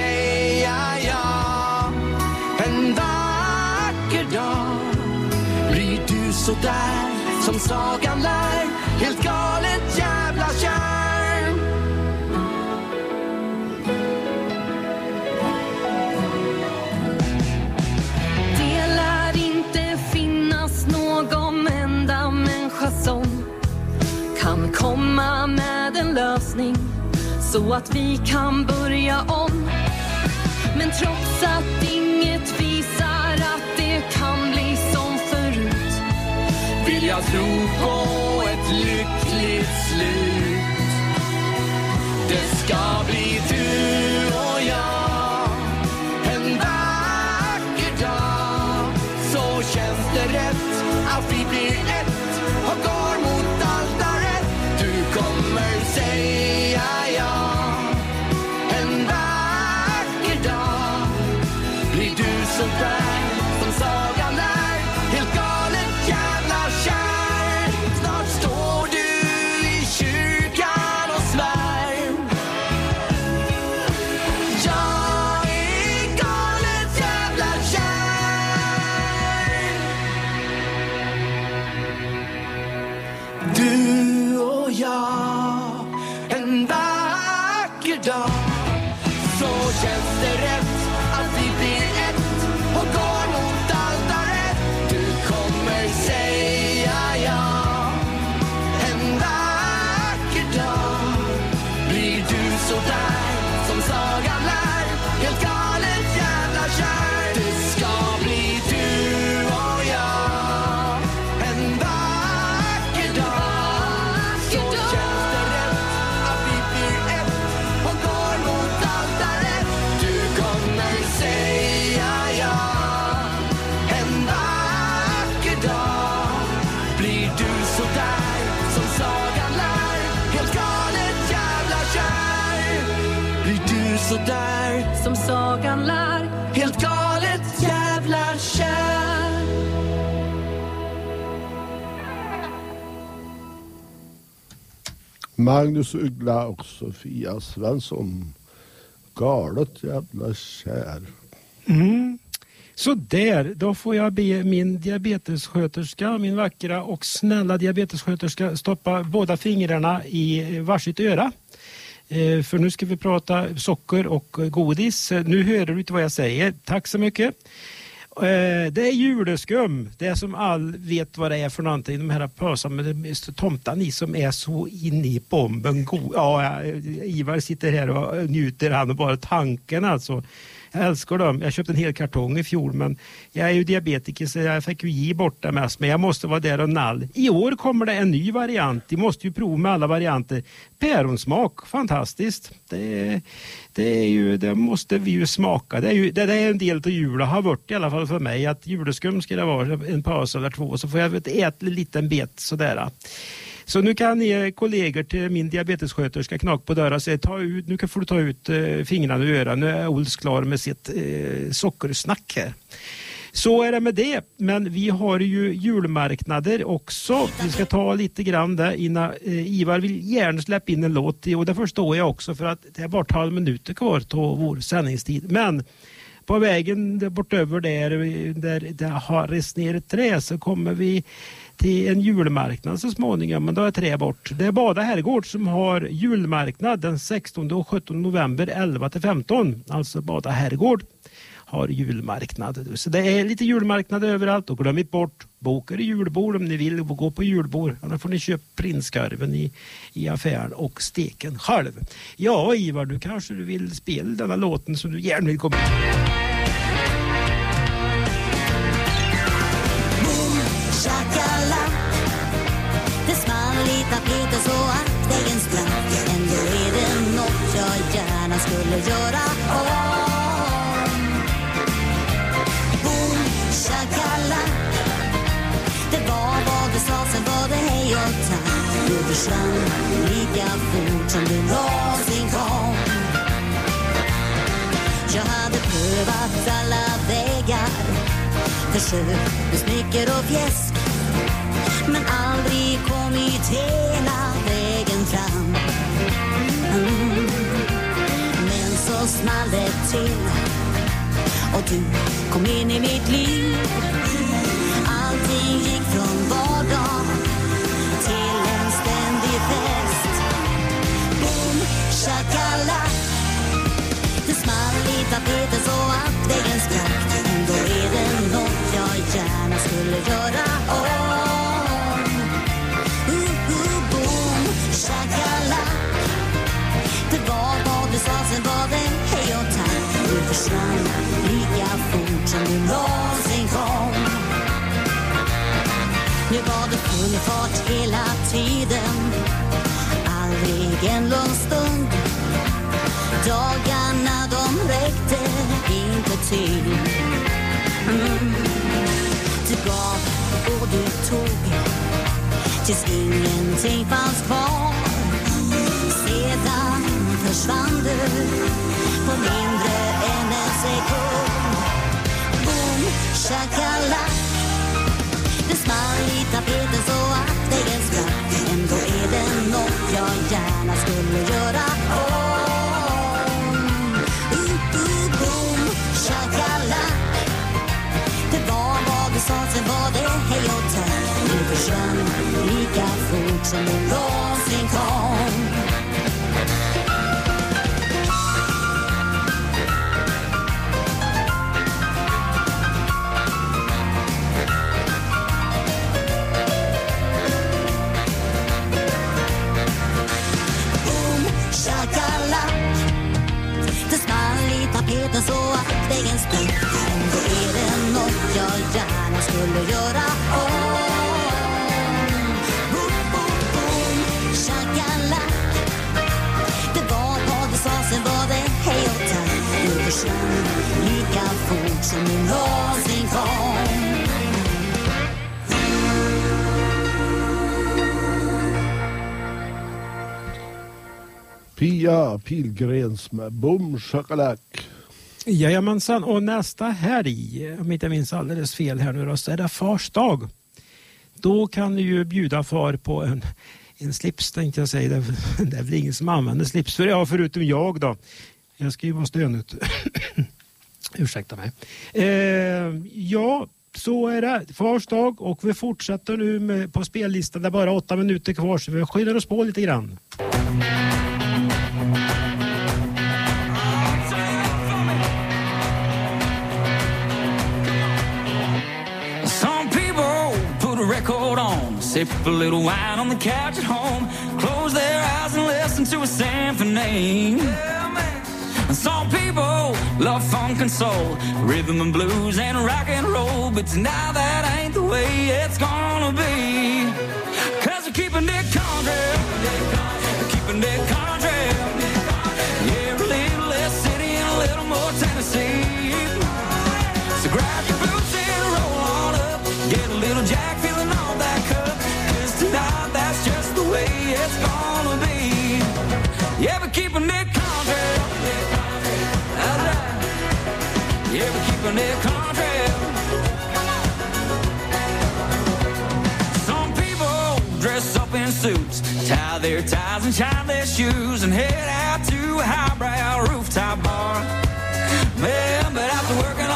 sådär så där som sagan lär helt galet jävla kär. Det lär inte finnas någon enda människa som kan komma med en lösning så att vi kan börja om. Men trots att inget finns jag tro på ett lyckligt slut. Det ska bli som sagan lär Helt galet jävla kär Magnus Uggla och Sofia Svensson. Galet jävla kär. Mm. Så där, då får jag be min diabetessköterska, min vackra och snälla diabetessköterska stoppa båda fingrarna i varsitt öra. Eh, för nu ska vi prata socker och eh, godis. Eh, nu hör du inte vad jag säger. Tack så mycket. Det är juleskum, det som all vet vad det är för någonting. De här pösarna med tomtarna i som är så in i bomben ja, Ivar sitter här och njuter han och bara tanken alltså. Jag älskar dem. Jag köpte en hel kartong i fjol men jag är ju diabetiker så jag fick ju ge bort det mest. Men jag måste vara där och nall. I år kommer det en ny variant. De måste ju prova med alla varianter. Päronsmak, fantastiskt. Det, det, är ju, det måste vi ju smaka. Det är, ju, det, det är en del av julen, har varit i alla fall för mig. Att juleskum ska det vara en paus eller två så får jag äta en liten bet sådär. Så nu kan ni eh, kollegor till min diabetessköterska knacka på dörren och säga ta ut, nu får du ta ut eh, fingrarna ur öronen. Nu är Ols klar med sitt eh, sockersnack här. Så är det med det. Men vi har ju julmarknader också. Vi ska ta lite grann där innan eh, Ivar vill gärna släppa in en låt och det förstår jag också för att det är bara 12 minuter kvar till vår sändningstid. Men på vägen bortöver där, eh, där det har rest ner ett trä så kommer vi till en julmarknad så småningom, men då är tre bort. Det är Bada herrgård som har julmarknad den 16 och 17 november 11 till 15. Alltså Bada herrgård har julmarknad. Så det är lite julmarknad överallt och glöm inte bort boka er julbord om ni vill gå på julbord. Annars får ni köpa prinskorven i, i affären och steken själv. Ja Ivar, du kanske du vill spela denna låten som du gärna vill komma skulle göra om. Boom, shakala. Det var vad du sa, sen var det hej och tack. Du försvann lika fort som du någonsin kom. Jag hade prövat alla vägar. Försökt med smicker och fjäsk Men aldrig kommit hela Och small det till Och du kom in i mitt liv. Allting gick från vardag Till en ständig fest. Boom, shakala Det small i tapeten så att väggen sprack. Ändå är det något jag gärna skulle göra. Försvann lika fort som du någonsin kom. Nu var det full fart hela tiden. Aldrig en lugn stund. Dagarna de räckte inte till. Mm. Du gav och du tog Tills ingenting fanns kvar. Sedan försvann du. På mindre än en sekund. Boom, shakala. Det small i tapeten så att väggen sprack Ändå är det nåt jag gärna skulle göra. Om. Uh, uh, boom, shakala. Det var vad du sa, sen var det hej och tack Du försvann lika fort som det någonsin paketen så att väggen. Ändå är det nåt jag gärna skulle göra om. Boom, boom, boom, shakalak. Det var vad du sa, sen var det hej och tack. Du försvann lika fort som du någonsin kom. Pia Pilgrens med Boom Shakalak. Jajamensan, och nästa helg, om inte jag minns alldeles fel här nu då, så är det fars dag. Då kan du ju bjuda far på en, en slips tänkte jag säga. Det, det är väl ingen som använder slips för ja, förutom jag då. Jag ska ju vara stönut. [COUGHS] Ursäkta mig. Eh, ja, så är det. Fars dag och vi fortsätter nu med, på spellistan. Det är bara åtta minuter kvar så vi skyndar oss på lite grann. Sip a little wine on the couch at home, close their eyes and listen to a symphony. And Some people love funk and soul, rhythm and blues and rock and roll, but tonight that ain't the way it's gonna be. Cause we're keeping it country, tie their ties and shine their shoes, and head out to a highbrow rooftop bar. Man, but after working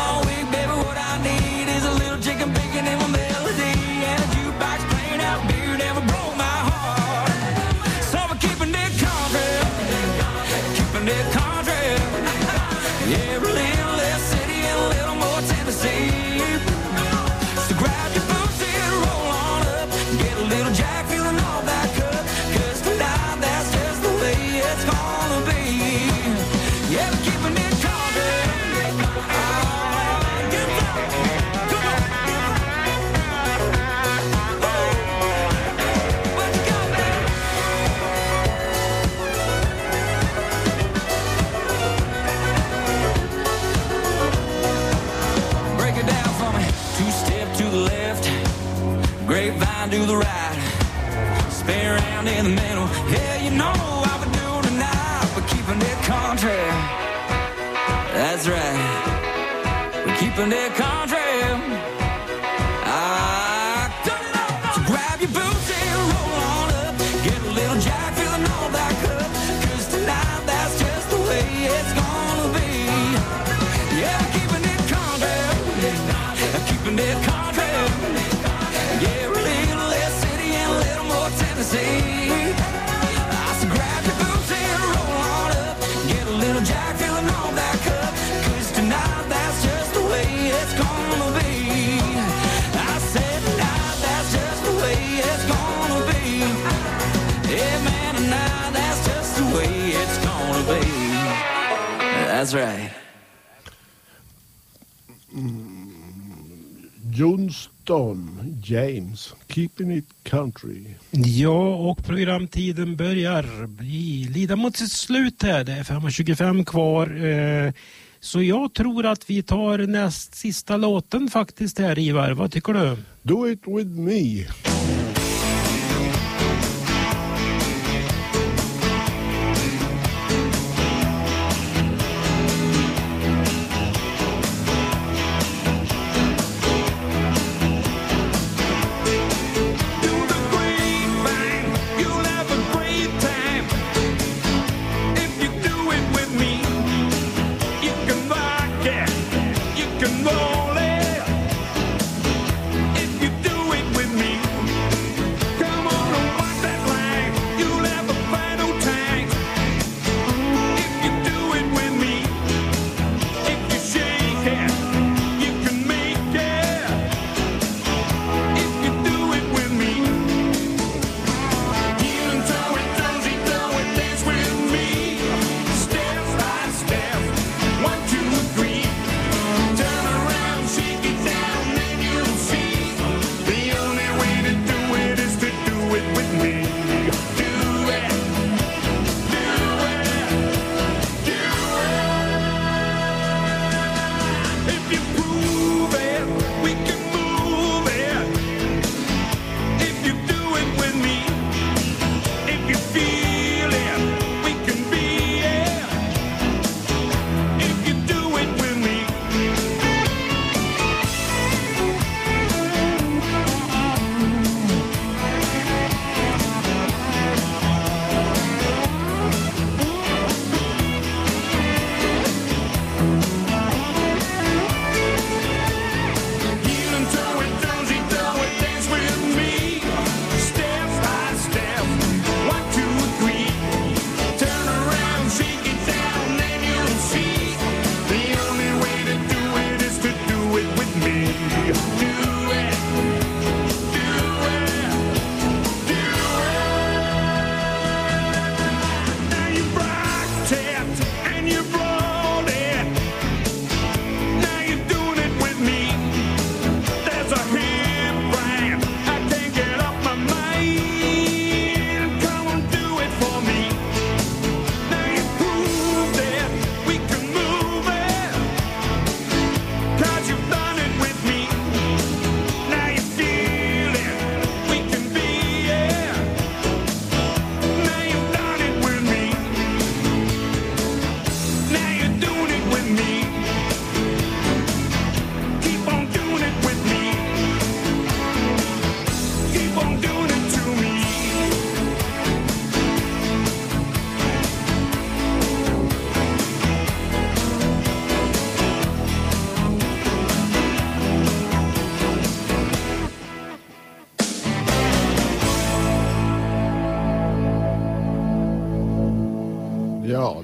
We're keeping it 17, James, Keeping It Country. Ja, och programtiden börjar bli, lida mot sitt slut här. Det är 5.25 kvar. Eh, så jag tror att vi tar näst sista låten faktiskt här, Ivar. Vad tycker du? Do it with me.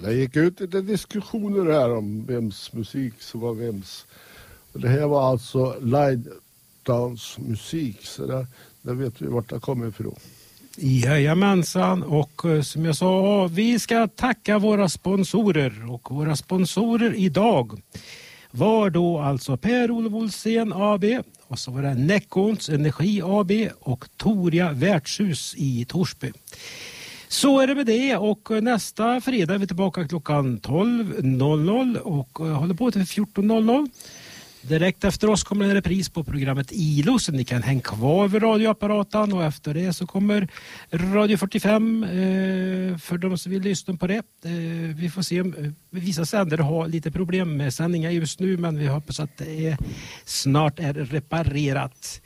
Det gick ut lite diskussioner här om vems musik som var vems. Och det här var alltså Lightdowns musik, så där, där vet vi vart det kommer ifrån. Jajamensan, och eh, som jag sa, vi ska tacka våra sponsorer. Och våra sponsorer idag var då alltså Per-Olof Olsén AB och så var det Näckons Energi AB och Toria Värdshus i Torsby. Så är det med det och eh, nästa fredag är vi tillbaka klockan 12.00 och eh, håller på till 14.00. Direkt efter oss kommer en repris på programmet ILO så ni kan hänga kvar vid radioapparaten och efter det så kommer Radio 45 eh, för de som vill lyssna på det. Vi får se om vissa sändare har lite problem med sändningar just nu men vi hoppas att det är, snart är reparerat.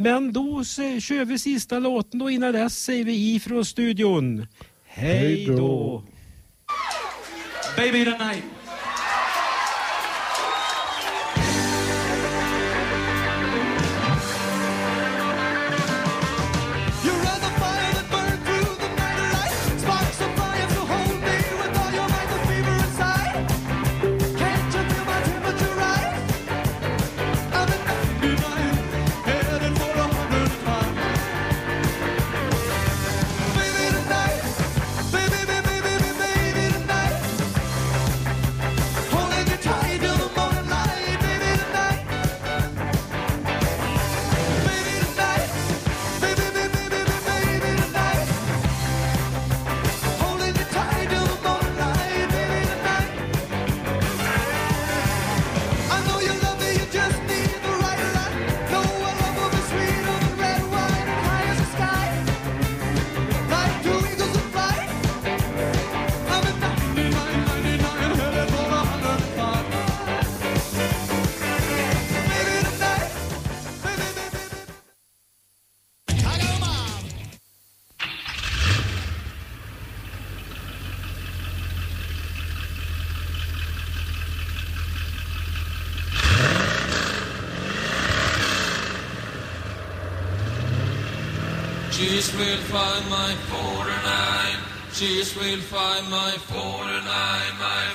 Men då så, kör vi sista låten och innan dess säger vi ifrån studion. Hej då! Baby tonight. Just will find my four and nine. She's will find my four and nine, my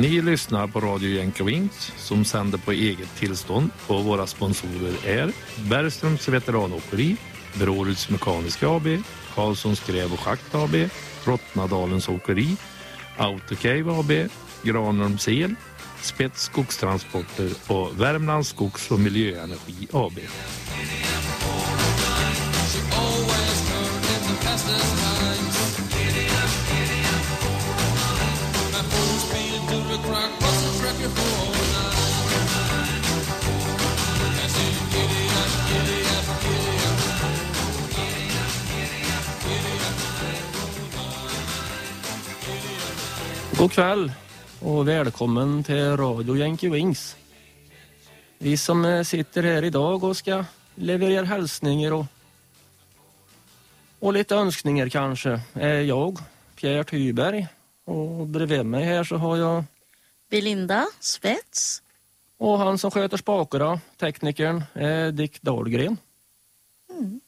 Ni lyssnar på Radio Jänkovinks som sänder på eget tillstånd och våra sponsorer är Bergströms veteranåkeri, Bråruds Mekaniska AB, Karlssons Gräv och Schakt AB, Rottnadalens Åkeri, Autocave AB, Granholms El, Spets Skogstransporter och Värmlands Skogs och Miljöenergi AB. God kväll och välkommen till Radio Yankee Wings. Vi som eh, sitter här idag och ska leverera hälsningar och, och lite önskningar kanske är jag, Pierre Tyberg. Och bredvid mig här så har jag Belinda Spets. och han som sköter spakarna, teknikern, är Dick Dahlgren. Mm.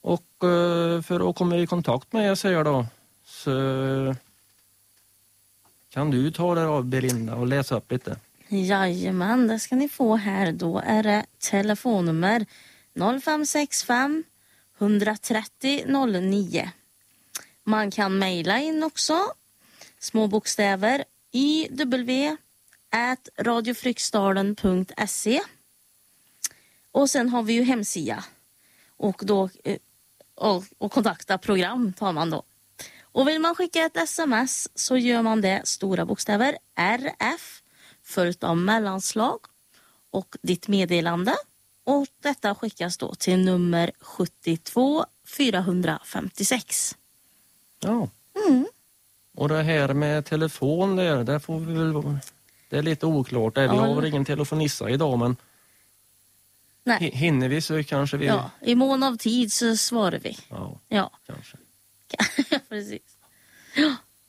Och eh, för att komma i kontakt med er här då så kan du ta det av Belinda och läsa upp lite. Jajamän, det ska ni få här. Då är det telefonnummer 0565 130 09. Man kan mejla in också. Små bokstäver yw at radiofryksdalen.se Och sen har vi ju hemsida. Och då eh, och, och kontakta program tar man då. Och vill man skicka ett sms så gör man det stora bokstäver RF följt av mellanslag och ditt meddelande. Och detta skickas då till nummer 72 456. Ja. Mm. Och det här med telefon där, där får vi väl... Det är lite oklart. där. Vi Ja, har eller- väl ingen telefonissa idag men Nej. hi- hinner vi så kanske vi... Ja, I mån av tid så svarar vi. Ja, Ja, kanske. [LAUGHS] precis.